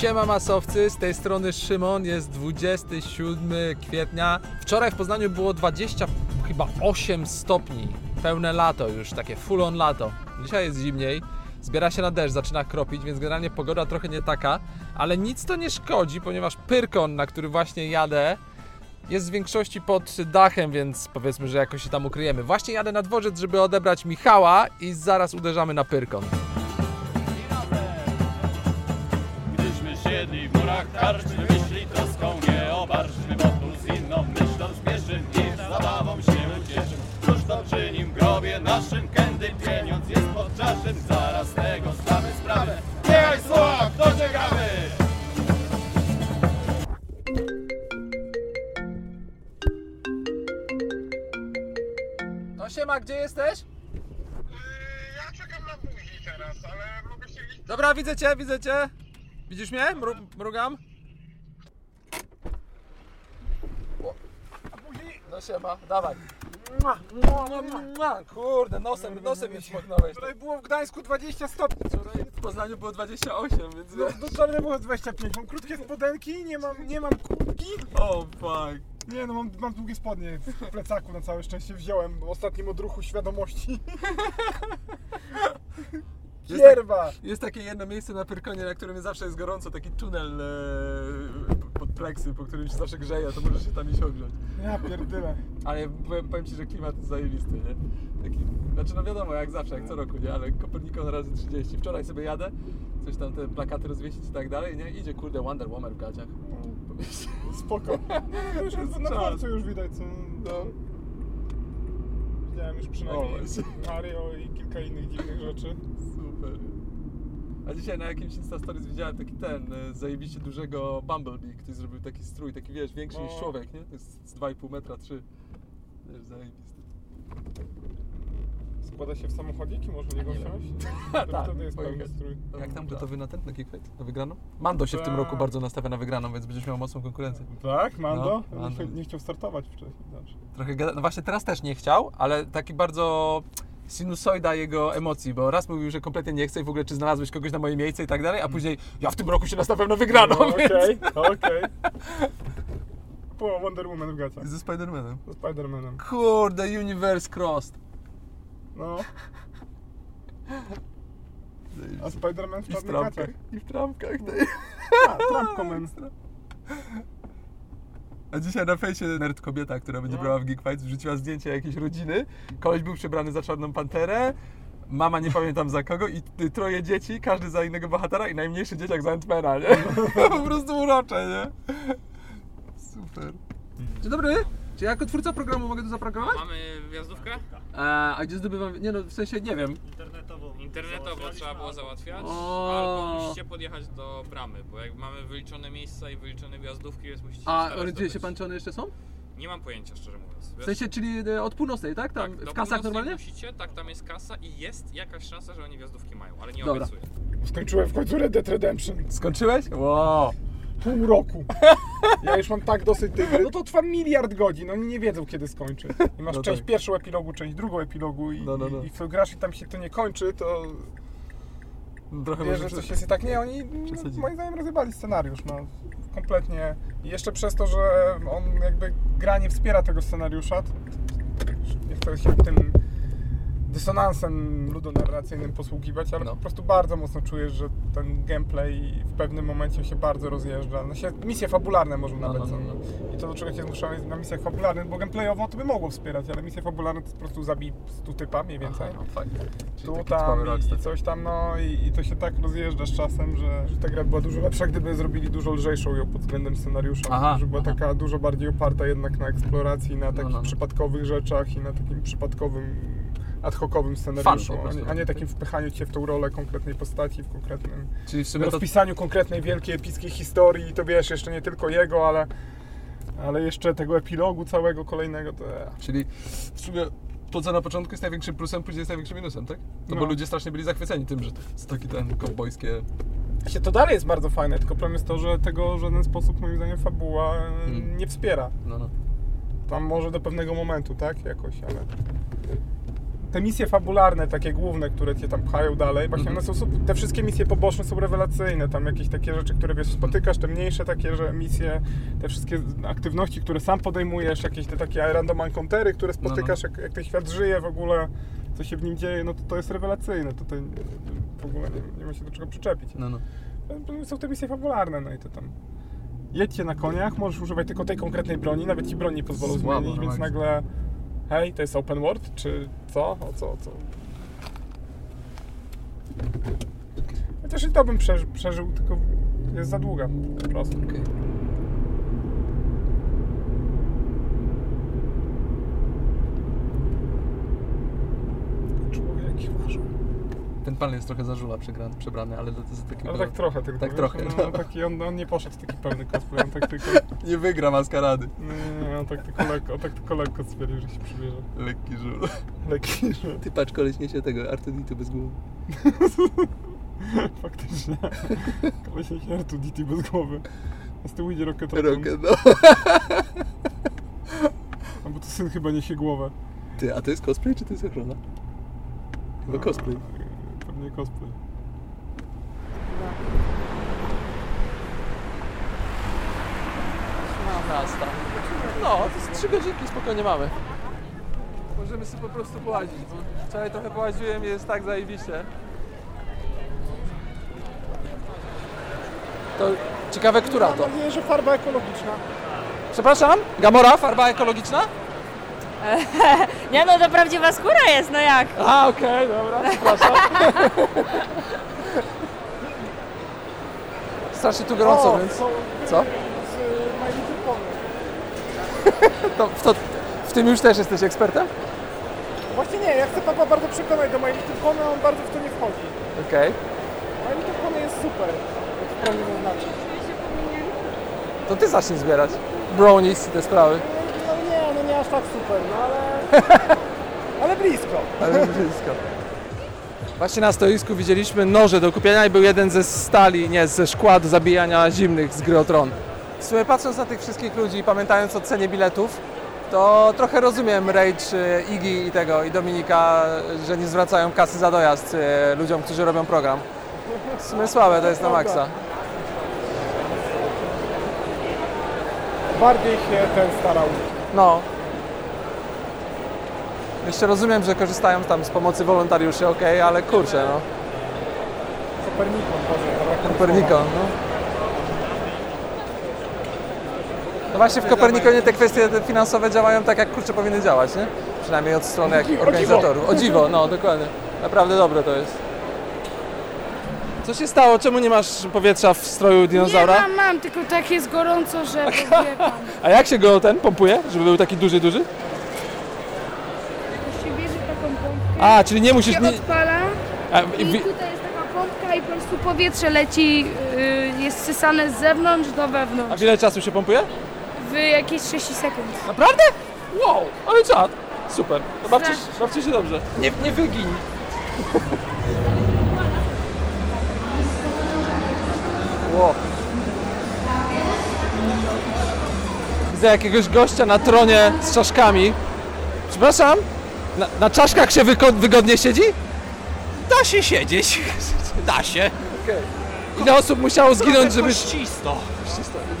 Siema masowcy, z tej strony Szymon, jest 27 kwietnia. Wczoraj w Poznaniu było 20, chyba 8 stopni. Pełne lato już, takie full on lato. Dzisiaj jest zimniej, zbiera się na deszcz, zaczyna kropić, więc generalnie pogoda trochę nie taka, ale nic to nie szkodzi, ponieważ Pyrkon, na który właśnie jadę, jest w większości pod dachem, więc powiedzmy, że jakoś się tam ukryjemy. Właśnie jadę na dworzec, żeby odebrać Michała i zaraz uderzamy na Pyrkon. Siedli w murach karczmy, myśli troską nie obarczmy, bo tu z inną myślą śpieszym i zabawą się ucieszymy. Cóż to czyni w grobie naszym, kędy pieniądz jest pod czaszem, zaraz z tego zdamy sprawę. Niechaj słowa, kto ciekawy! No siema, gdzie jesteś? Ja czekam na buzi teraz, ale mogę się. Dobra, widzę cię, widzę cię. Widzisz mnie? Mru mrugam. No siema, dawaj. Mua, mua, mua, mua. Kurde, nosem, nosem mnie smoknąłeś. Wczoraj było w Gdańsku 20 stopni. Wczoraj w Poznaniu było 28, więc... No, no wczoraj było 25. Mam krótkie spodenki, nie mam, nie mam kurtki. O, fuck. Nie no, mam, mam długie spodnie w plecaku na całe szczęście wziąłem w ostatnim odruchu świadomości. Jest Kierwa! Jest takie jedno miejsce na Pyrkonie, na którym zawsze jest gorąco, taki tunel e, pod pleksy, po którym się zawsze grzeje, to możesz się tam iść ogrzać. Ja pierdyle. Ale powiem, powiem Ci, że klimat jest zajebisty, nie? Taki, znaczy no wiadomo, jak zawsze, jak co roku, nie? Ale Kopernikon razy 30. Wczoraj sobie jadę, coś tam te plakaty rozwiesić i tak dalej, nie? Idzie kurde Wonder Woman w gaciach. Spoko. Już Jest na dworcu już widać co. No. Widziałem już O, przynajmniej właśnie. Mario i kilka innych dziwnych rzeczy. Super. A dzisiaj na jakimś Insta Stories widziałem taki ten, e, zajebiście dużego Bumblebee, ktoś zrobił taki strój, taki wiesz, większy niż No. człowiek, nie? To jest z 2,5 metra, 3. Wiesz, zajebisty. Składa się w samochodziki, można w niego wsiąść? To Tak, wtedy jest pełny pojechać. strój. Jak tam gotowy na ten, na kickfight? Na wygraną? Mando się w tym roku bardzo nastawia na wygraną, więc będziesz miał mocną konkurencję. Tak, Mando? No, nie, Mando. chciał, nie chciał startować wcześniej. Znaczy. Trochę gada... No właśnie teraz też nie chciał, ale taki bardzo sinusoida jego emocji, bo raz mówił, że kompletnie nie chce i w ogóle czy znalazłeś kogoś na moje miejsce i tak dalej, a później ja w tym roku się nastawiam na wygraną, No, więc... Okej, okej. Po Wonder Woman w gaciach. Ze Spidermanem. Z Spider-Manem. Kurde, Universe Crossed. No, a Spider-Man w I w trampkach. I w trampkach. A, Trampko Man. A dzisiaj na fejsie nerd kobieta, która będzie No. brała w Geek Fights, wrzuciła zdjęcie jakiejś rodziny. Koleś był przebrany za czarną panterę, mama nie pamiętam za kogo i troje dzieci, każdy za innego bohatera i najmniejszy dzieciak za Antmana, nie? po prostu urocze, nie? Super. Dzień dobry. Czy ja jako twórca programu mogę tu zaprogramować? Mamy wjazdówkę? A, a gdzie zdobywam... Nie no, w sensie nie wiem. Internetowo trzeba było załatwiać, O. albo musicie podjechać do bramy, bo jak mamy wyliczone miejsca i wyliczone wjazdówki, więc musicie się A starać orientuje się pan, czy one jeszcze są? Nie mam pojęcia, szczerze mówiąc. W sensie, czyli e, od północnej, tak? Tam tak, do w kasach północnej normalnie? musicie, tak, tam jest kasa i jest jakaś szansa, że oni wjazdówki mają, ale nie Dobra. obiecuję. Skończyłem w końcu Red Dead Redemption. Skończyłeś? Wow. Pół roku. Ja już mam tak dosyć tej gry. No to trwa miliard godzin, oni nie wiedzą kiedy skończy. I masz No część tak. pierwszą epilogu, część drugą epilogu i, No, no, no. i, w to grasz i tam się to nie kończy, to Trochę wiesz, że coś jest i tak nie, oni Przesadzili. moim zdaniem rozjebali scenariusz, no kompletnie. I jeszcze przez to, że on jakby gra nie wspiera tego scenariusza, to, chcę się tym dysonansem ludonarracyjnym posługiwać, ale No. po prostu bardzo mocno czujesz, że ten gameplay w pewnym momencie się bardzo rozjeżdża. No się, misje fabularne może No, nawet no, są. no, I to, do czego się zmuszamy jest na misjach fabularnych, bo gameplayowo to by mogło wspierać, ale misje fabularne to po prostu zabij 100 typa mniej więcej. Aha, no, fajnie. Czyli Tu, tam i, coś tam, no i, i to się tak rozjeżdża z czasem, że, że ta gra była dużo lepsza, gdyby zrobili dużo lżejszą ją pod względem scenariusza. Aha, że była aha. taka dużo bardziej oparta jednak na eksploracji, na takich no, no. przypadkowych rzeczach i na takim przypadkowym, ad hocowym scenariuszu, a, nie, a nie takim wpychaniu cię w tą rolę konkretnej postaci, w konkretnym Czyli w sumie to... rozpisaniu konkretnej wielkiej, epickiej historii i to wiesz, jeszcze nie tylko jego, ale, ale jeszcze tego epilogu całego kolejnego, to Czyli w sumie to, co na początku jest największym plusem, później jest największym minusem, tak? No, bo No. ludzie strasznie byli zachwyceni tym, że to jest takie ten kowbojskie... Się to dalej jest bardzo fajne, tylko problem jest to, że tego w żaden sposób moim zdaniem fabuła e, Hmm. nie wspiera. No, no. Tam może do pewnego momentu, tak? Jakoś, ale te misje fabularne, takie główne, które cię tam pchają dalej, właśnie Mhm. one są, te wszystkie misje poboczne są rewelacyjne, tam jakieś takie rzeczy, które wiesz, spotykasz, te mniejsze takie, że misje, te wszystkie aktywności, które sam podejmujesz, jakieś te takie random encountery, które No, spotykasz, Jak, jak ten świat żyje w ogóle, co się w nim dzieje, no to to jest rewelacyjne, tutaj w ogóle nie, nie ma się do czego przyczepić. No, no. Są te misje fabularne, no i to tam. Jedźcie na koniach, możesz używać tylko tej konkretnej broni, nawet ci broni pozwolą Słabo, zmienić, no więc maksa. nagle hej, to jest open world, czy co? O co, o co? Chociaż i to bym przeży, przeżył, tylko jest za długa, po prostu. Okej. Człowiek uważał. Ten pan jest trochę zażula przegrany, przebrany, ale to jest taki... Ale tak trochę tylko, Tak wiesz, trochę, No, no. taki, on, on nie poszedł w taki pełny cosplay, on tak tylko, Nie wygra maskarady. nie, nie, on tak tylko lekko, on tak tylko lekko stwierdził, że się przybierze. Lekki żul. Lekki, że... Ty patrz, koleś niesie tego Artuditu bez głowy. Faktycznie. Koleś nie śmiertu DT bez głowy. A z tyłu idzie Rocket. Rocket, no. No bo to syn chyba niesie głowę. Ty, a to jest cosplay czy to jest ochrona? Chyba cosplay. Pewnie cosplay. miasta. No, to jest trzy godzinki spokojnie mamy. Możemy sobie po prostu połazić, bo wczoraj trochę połaziłem i jest tak zajebiście. To ciekawe, która to? Mam nadzieję, że farba ekologiczna. Przepraszam? Gamora, farba ekologiczna? Nie no, to prawdziwa skóra jest, no jak? A, okej, dobra, przepraszam. Strasznie tu gorąco, więc... Co? z My Little Pony. To, w, to, w tym już też jesteś ekspertem? Właśnie nie, ja chcę Pawła bardzo przekonać do My Little Pony, a on bardzo w to nie wchodzi. Okej. My Little Pony jest super, jak wprawie zaznaczyć. To ty zacznij zbierać. Brownies i te sprawy. Nie, aż tak super, no ale... ale blisko. Ale blisko. Właśnie na stoisku widzieliśmy noże do kupienia i był jeden ze stali, nie, ze szkła do zabijania zimnych z gry o Tron. W sumie patrząc na tych wszystkich ludzi i pamiętając o cenie biletów, to trochę rozumiem Rage, y, Iggy i tego i Dominika, że nie zwracają kasy za dojazd y, ludziom, którzy robią program. W sumie słabe to jest na maksa. Bardziej się ten starał. No. Jeszcze rozumiem, że korzystają tam z pomocy wolontariuszy, okej, ale kurczę, no. Kopernikon, Boże, Kopernikon, no. No właśnie w Kopernikonie te kwestie finansowe działają tak, jak kurczę powinny działać, nie? Przynajmniej od strony jak organizatorów. O dziwo, no dokładnie. Naprawdę dobre to jest. Co się stało? Czemu nie masz powietrza w stroju Nie dinozaura? mam, mam, tylko tak jest gorąco, że pobiegam. A jak się go ten pompuje, żeby był taki duży, duży? się bierze taką pompkę, A, czyli nie musisz... się Nie... odpala A, i wi- tutaj jest taka pompka i po prostu powietrze leci, y, jest sysane z zewnątrz do A wewnątrz w ile czasu się pompuje? w jakieś 30 sekund. Naprawdę? Wow, ale czad. Super. To bawcie, bawcie się dobrze. Nie, nie wygiń. Wow. Widzę jakiegoś gościa na tronie z czaszkami. Przepraszam? Na, na czaszkach się wygodnie siedzi? Da się siedzieć. Da się. Ile osób musiało zginąć, żeby... Kościsto.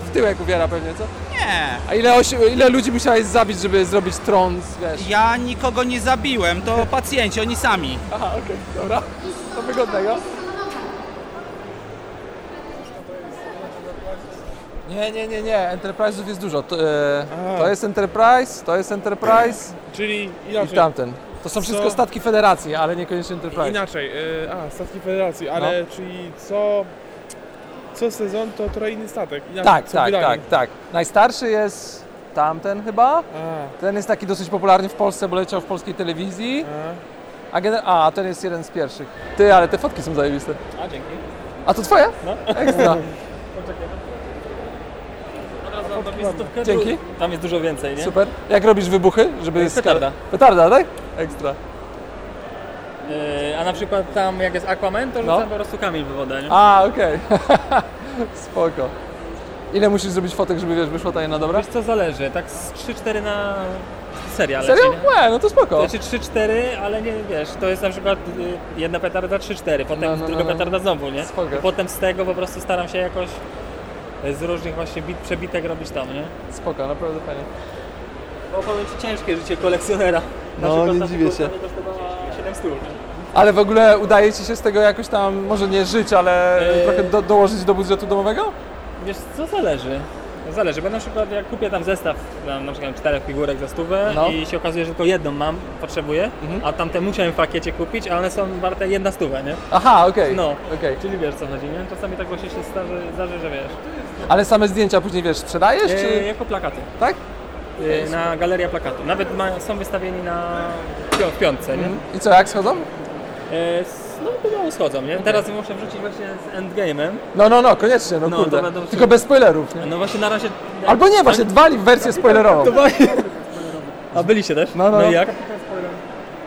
W tyłek uwiera pewnie, co? Nie. A ile, osi- ile ludzi musiałeś zabić, żeby zrobić tron, wiesz? Ja nikogo nie zabiłem, to pacjenci, oni sami. Aha, okej, dobra. To wygodnego. Nie, nie, nie, nie. Enterprise'ów jest dużo. To, e, to jest Enterprise, to jest Enterprise Czyli i inaczej. tamten. To są wszystko Co? statki Federacji, ale niekoniecznie Enterprise. Inaczej. y, a, statki federacji, ale No. czyli co. Co sezon to trochę inny statek. Inaczej, Tak, co tak, wydanie. tak, tak. Najstarszy jest tamten chyba. A, Ten jest taki dosyć popularny w Polsce, bo leciał w polskiej telewizji. a. A, gener- a ten jest jeden z pierwszych. Ty, ale te fotki są zajebiste. A, dzięki. A to twoje? No. Ekstra. Dzięki. Tam jest dużo więcej, nie? Super. Jak robisz wybuchy, żeby... Petarda. Petarda, tak? Ekstra. Yy, a na przykład tam jak jest Aquaman, to No. rzucam po prostu kamień w wodę, nie? A, okej. Spoko. Ile musisz zrobić fotek, żeby wiesz, wyszło ta jedna dobra? Wiesz co, zależy, tak z 3-4 na seria Serio? leci, nie? No to spoko. Znaczy 3-4, ale nie wiesz, to jest na przykład y, jedna petarda 3-4, potem No, no, druga no, no. petarda znowu, nie? Spoko. I potem z tego po prostu staram się jakoś z różnych właśnie bit, przebitek robić tam, nie? Spoko, naprawdę fajnie. Bo powiem Ci ciężkie życie kolekcjonera. No, Na przykład nie dziwię się. figurka kosztowała 700, nie? Ale w ogóle udaje Ci się z tego jakoś tam, może nie żyć, ale Eee. trochę do, dołożyć do budżetu domowego? Wiesz co, zależy. Zależy, bo na przykład jak kupię tam zestaw, na przykład czterech figurek za stówę No. i się okazuje, że tylko jedną mam, potrzebuję, Mhm. a tamte musiałem w pakiecie kupić, ale one są warte jedna stówę, nie? Aha, okej. No. Okej. Czyli wiesz co chodzi, nie? Czasami tak właśnie się zdarzy, zdarzy że wiesz. Ale same zdjęcia później, wiesz, sprzedajesz, E, czy... jako plakaty. Tak? E, na galeria plakatu. Nawet ma, są wystawieni na pią- w piątce, nie? I co, jak schodzą? E, no pomału schodzą, nie? Teraz muszę wrzucić właśnie z Endgame'em. No, no, no, koniecznie, no, No, kurde. Tylko bez spoilerów, nie? No właśnie na razie... Albo nie, właśnie, dwali w wersję spoilerową. A byliście też? No, no. no i jak?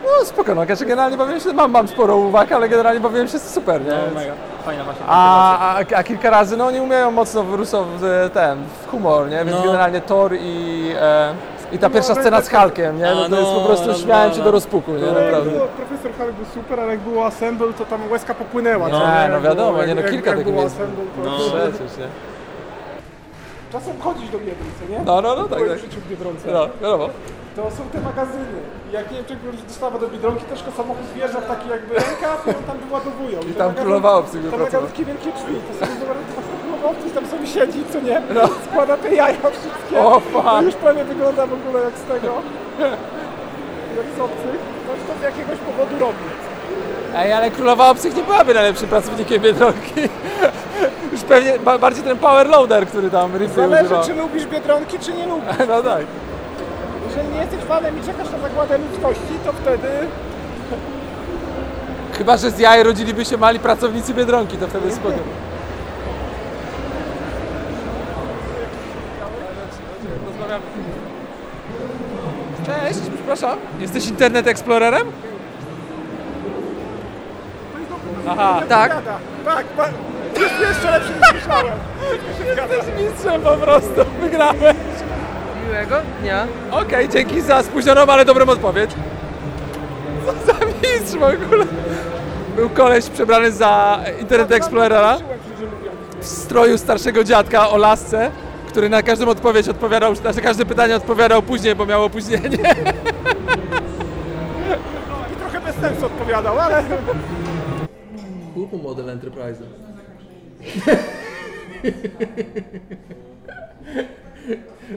No spoko, no, znaczy generalnie bawiłem się, mam, mam sporo uwag, ale generalnie bawiłem się super, nie? No mega. Fajna właśnie. A, a, a kilka razy, no oni umieją mocno wyrusować w ten, w humor, nie? Więc No. generalnie Thor i, e, i ta pierwsza scena z Hulkiem, nie? No to jest no, po prostu, no, śmiałem no, się no. do rozpuku, nie? Jak Naprawdę. było, profesor Hulk był super, ale jak było Assemble, to tam łezka popłynęła. No, co no Jak wiadomo, było- nie, no jak- kilka jak takich było jest. Assemble, to No. Przecież, nie? Czasem chodzisz do Biedronki, nie? No, no, no, tak, tak. w życiu w Biedronce. No, wiadomo. To są te magazyny. I Jak nie wiem, czy dostawa do Biedronki, też samochód wjeżdża w taki jakby rękaw i on tam wyładowują. I te tam królowało psy Te magazynki wielkie drzwi, to sobie królowowcy tam sobie siedzi, co nie? Składa te jaja wszystkie. No. O. To już pewnie wygląda w ogóle jak z tego. Jak z obcych. Ktoś to z jakiegoś powodu robi. Ej, ale Królowa Obcych nie byłaby najlepszym pracownikiem Biedronki. Już pewnie ba- bardziej ten power loader, który tam Ripley Zależy, używał. czy lubisz Biedronki, czy nie lubisz. No tak. Jeżeli nie jesteś fanem i czekasz na zagładę ludzkości, to wtedy Chyba, że z jaj rodziliby się mali pracownicy Biedronki, to wtedy spoko. Cześć, przepraszam. Jesteś Internet Explorerem? Aha, tak. Tak, pa- jest jeszcze lepszy niż myślałem. Jesteś mistrzem po prostu, wygrałeś. Miłego dnia. Okej, dzięki za spóźnioną, ale dobrą odpowiedź. Co za mistrz w ogóle? Był koleś przebrany za Internet Explorera w stroju starszego dziadka o lasce, który na każdą odpowiedź odpowiadał, na każde pytanie odpowiadał później, bo miał opóźnienie. I trochę bez sensu odpowiadał, ale... Kupu model Enterprise.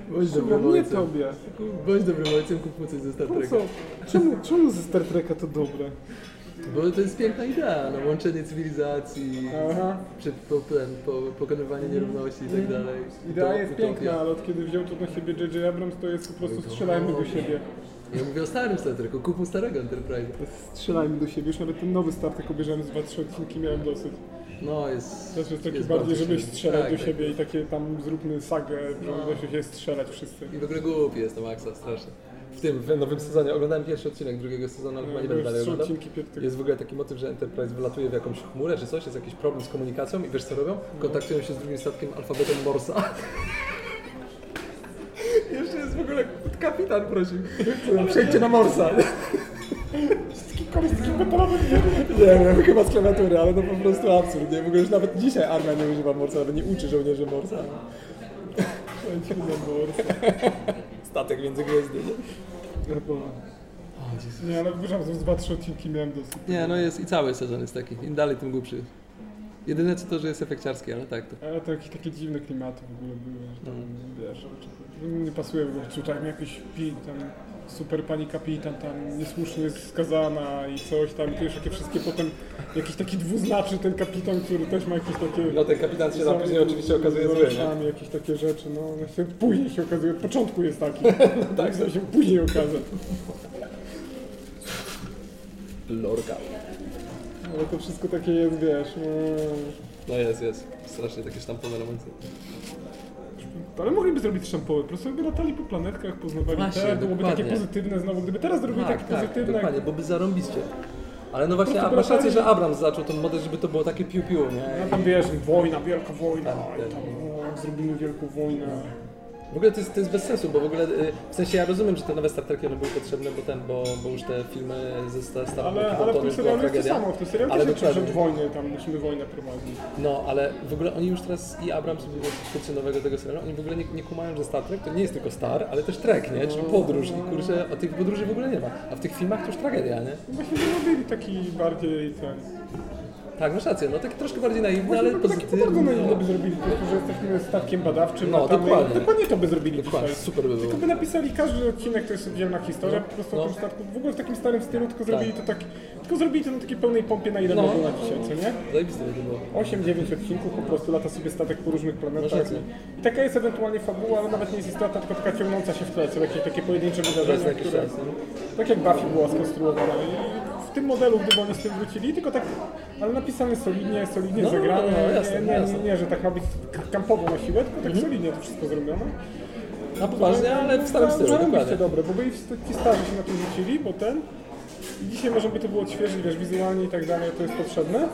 Bądź dobrym Nie tobie. Bądź dobrym ojcem, kup coś ze Star Co? Czemu, czemu ze Star Treka to dobre? Bo to jest piękna idea, no, łączenie cywilizacji, Aha. przed, po, po, pokonywanie nierówności i tak dalej. Idea To jest utopia. piękna, ale od kiedy wziął to na siebie J.J. Abrams, to jest po prostu strzelajmy do siebie. Ja mówię o starym Star Treku, kupu starego Enterprise. To Strzelajmy do siebie. Już nawet ten nowy Star Trek obejrzałem z dwa, trzy odcinki, miałem dosyć. No jest... Teraz jest taki jest bardziej, silny. strzelać Tak, do tak. siebie i takie tam zróbmy sagę, że uda się strzelać wszyscy. I w ogóle głupi jest to Maxa, strasznie. W tym, w nowym sezonie, oglądałem pierwszy odcinek drugiego sezonu, ale chyba nie będę dalej oglądał. Jest w ogóle taki motyw, że Enterprise wylatuje w jakąś chmurę czy coś, jest jakiś problem z komunikacją i wiesz co robią? Kontaktują się z drugim statkiem alfabetem Morsa. Jeszcze jest w ogóle kapitan prosił. Przejdźcie na Morsa. Z takim metalowy Nie wiem, chyba z klawiatury, ale to po prostu absurd. Nie? W ogóle już nawet dzisiaj armia nie używa Morsa, nawet nie uczy żołnierzy Morsa. Przejdźmy na Morsa. Statek międzygwiezdny. Nie? Nie, ale wyżam, że z dwa, trzy odcinki miałem dosyć. nie, no jest i cały sezon jest taki. Im dalej, tym głupszy. Jedyne co to, że jest efekciarski, ale tak to. Ale to jakieś takie dziwne klimaty w ogóle były, że tam, Mm. wiesz, nie pasuje w ogóle, czy tam jakiś pi, tam super pani kapitan tam niesłusznie jest skazana i coś tam, to już takie wszystkie potem, jakiś taki dwuznaczny ten kapitan, który też ma jakieś takie... No ten kapitan się tam później oczywiście okazuje zły, nie? jakieś takie rzeczy, no, no się później się okazuje, od początku jest taki, no, tak, to się później okaże. Lorka. Ale to wszystko takie jest, wiesz, no... No jest, jest. Strasznie takie sztampowe romanse. Ale mogliby zrobić szampoły, po prostu by latali po planetkach, poznawali Właśnie, te, byłoby takie dokładnie. pozytywne znowu. Gdyby teraz zrobili Tak, takie tak, pozytywne, dokładnie, bo by zarąbiście. Ale no właśnie, a masz rację, że Abrams zaczął ten model, żeby to było takie piu-piu, nie? no tam wiesz, wojna, wielka wojna, Tak, i tak. tam, o, jak zrobimy wielką wojnę. W ogóle to jest, to jest bez sensu, bo w ogóle, y, w sensie ja rozumiem, że te nowe Star Treki one były potrzebne, bo ten, bo, bo już te filmy ze Star Star Ale, ale w to tym już była serialu jest to samo, w tym serialu Ale też przed wojny, tam musimy wojnę prowadzić. No, ale w ogóle oni już teraz, i Abrams, i twórcy nowego tego serialu, oni w ogóle nie, nie kumają, że Star Trek to nie jest tylko Star, ale też Trek, nie? Czyli podróż i kurczę, a tych podróży w ogóle nie ma. A w tych filmach to już tragedia, nie? Właśnie zrobili taki bardziej ten... Tak, masz rację, no taki troszkę bardziej naiwny, Właśnie ale to taki pozytywny. bardzo no. by zrobili, prostu, że jesteśmy statkiem badawczym. No, latamy dokładnie. Dokładnie to by zrobili Dokładnie, dzisiaj. super by było. Tylko by napisali każdy odcinek, to jest oddzielna historia, po prostu No. o tym statku. W ogóle w takim starym stylu, tylko zrobili to tak... Tylko zrobili to na takiej pełnej pompie, na ile No. mogą na dzisiaj, co nie? Zajebiste by było. 8-9 odcinków, po prostu lata sobie statek po różnych planetach. I taka jest ewentualnie fabuła, ale nawet nie jest istotna, tylko taka ciągnąca się w tle, są jakieś takie pojedyncze wydarzenia, które... czas, no. Tak jak Buffy była skonstruowana. Tym modelu, gdyby oni z tym wrócili, tylko tak, ale napisane solidnie, solidnie No, zagrane. no, jasne, nie, nie, nie, nie, że tak ma być kampowo na siłę, tylko tak solidnie to wszystko zrobione. Na poważnie, ale w starym stylu, Zarobiście dokładnie. dobre, bo byli ci starzy się na tym rzucili, bo ten... I dzisiaj można by to było odświeżyć, wiesz, wizualnie i tak dalej, to jest potrzebne.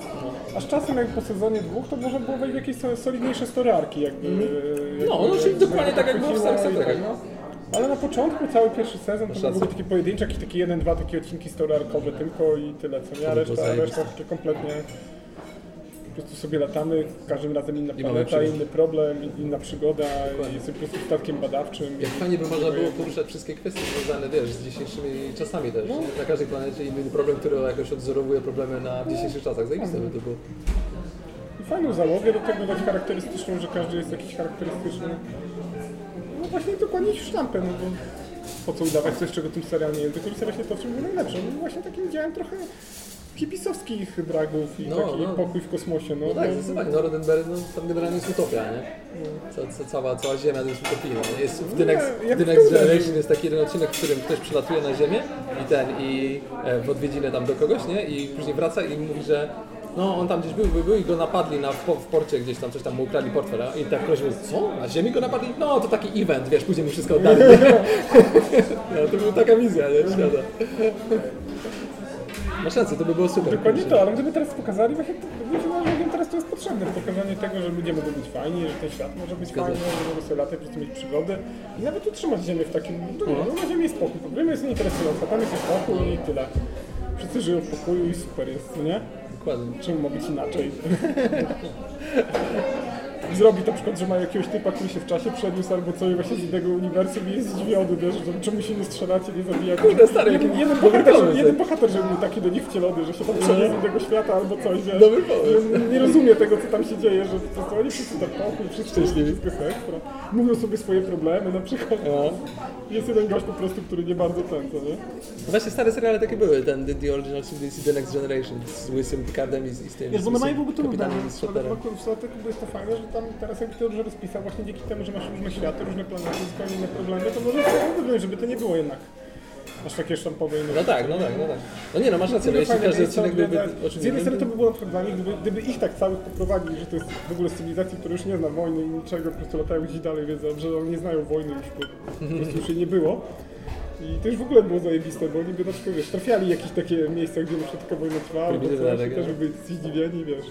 A z czasem, jak po sezonie dwóch, to można było wejść w jakieś so- solidniejsze storyarki, jakby... jakby No, no, czyli dokładnie tak, jak było w Star tak, no. Ale na początku, cały pierwszy sezon, to były takie pojedyncze, jakieś takie jeden, dwa takie odcinki storyarkowe tylko i tyle, co nie? A reszta, reszta takie kompletnie... Po prostu sobie latamy, każdym razem inna I planeta, inny problem, inna przygoda i jesteśmy po prostu statkiem badawczym. Jak fajnie by można było poruszać wszystkie kwestie związane, wiesz, z dzisiejszymi czasami też. No. Na każdej planecie inny problem, który jakoś odwzorowuje problemy na dzisiejszych czasach. Zajebiste by to było. I fajną załogę do tego dać charakterystyczną, że każdy jest jakiś charakterystyczny. No właśnie dokładnie sztampę, no bo po co udawać coś, czego tym serial nie jest, wykorzystywać się to, w czym było najlepsze. No właśnie takim działem trochę hipisowskich dragów i No, taki no. pokój w kosmosie. No, No tak, zdecydowanie. No Roddenberry, no tam generalnie jest utopia, nie? Ca, ca, cała, cała Ziemia to jest utopijna. Jest w The Next, Nie, jak The w Next tym Generation jest taki jeden odcinek, w którym ktoś przylatuje na Ziemię i ten, i e, w odwiedzinę tam do kogoś, nie? I później wraca i mówi, że no on tam gdzieś był, był, był i go napadli na, w, po- w porcie gdzieś tam, coś tam mu ukradli portfel. a- I tak ktoś mówi, co? Na Ziemi go napadli? No to taki event, wiesz, później mu wszystko oddali. no, to była taka wizja, nie? Świata. Masz rację, to by było super. Dokładnie to, ale gdyby teraz pokazali, właśnie to, teraz to jest potrzebne, pokazanie tego, że ludzie mogą być fajni, że ten świat może być Zgadza fajny, że mogą sobie latać, po mieć przygody i nawet utrzymać Ziemię w takim, no, nie, no na Ziemi jest spokój, problemy jest nieinteresująca, tam jest spokój i tyle. Wszyscy żyją w pokoju i super jest, no nie? Dokładnie. Czemu ma być inaczej? Zrobi to na przykład, że ma jakiegoś typa, który się w czasie przeniósł albo coś właśnie z innego uniwersum i jest zdziwiony, wiesz, że czemu się nie strzelacie, nie zabijacie. Kurde, stary, jeden, jaki jeden, bohater, pomysł. jeden bohater, że był taki do nich wcielony, że się tam przeniósł z innego świata albo coś, wiesz. Dobry pomysł. Nie, rozumie tego, co tam się dzieje, że po prostu oni wszyscy tak pokój, wszyscy szczęśliwi, wszystko jest ekstra. Mówią sobie swoje problemy na przykład. Jest jeden gość po prostu, który nie bardzo ten, co nie? Właśnie stare seriale takie były, ten The, the Original Series The Next Generation z Łysym Picardem i z, i z tym Wiesz, bo Łysym w ogóle z Ale w Stateku jest to fajne, że tam teraz jakby to dobrze rozpisał właśnie dzięki temu, że masz różne światy, różne planety, zupełnie inne problemy, to może wyglądać, żeby to nie było jednak aż takie sztampowe. i No tak, no tak, no tak. No nie no, masz rację, no, jeśli każdy odcinek byłby Z jednej strony to by było na przykład dla nich, gdyby, gdyby ich tak całych poprowadzili, że to jest w ogóle cywilizacji, która już nie zna wojny i niczego, po prostu latają gdzieś dalej, wiedzą, że oni nie znają wojny już, bo po prostu już jej nie było. I to już w ogóle było zajebiste, bo oni by na przykład, wiesz, trafiali jakieś takie miejsca, gdzie na przykład taka wojna trwała, albo coś, też by byli zdziwieni, wiesz.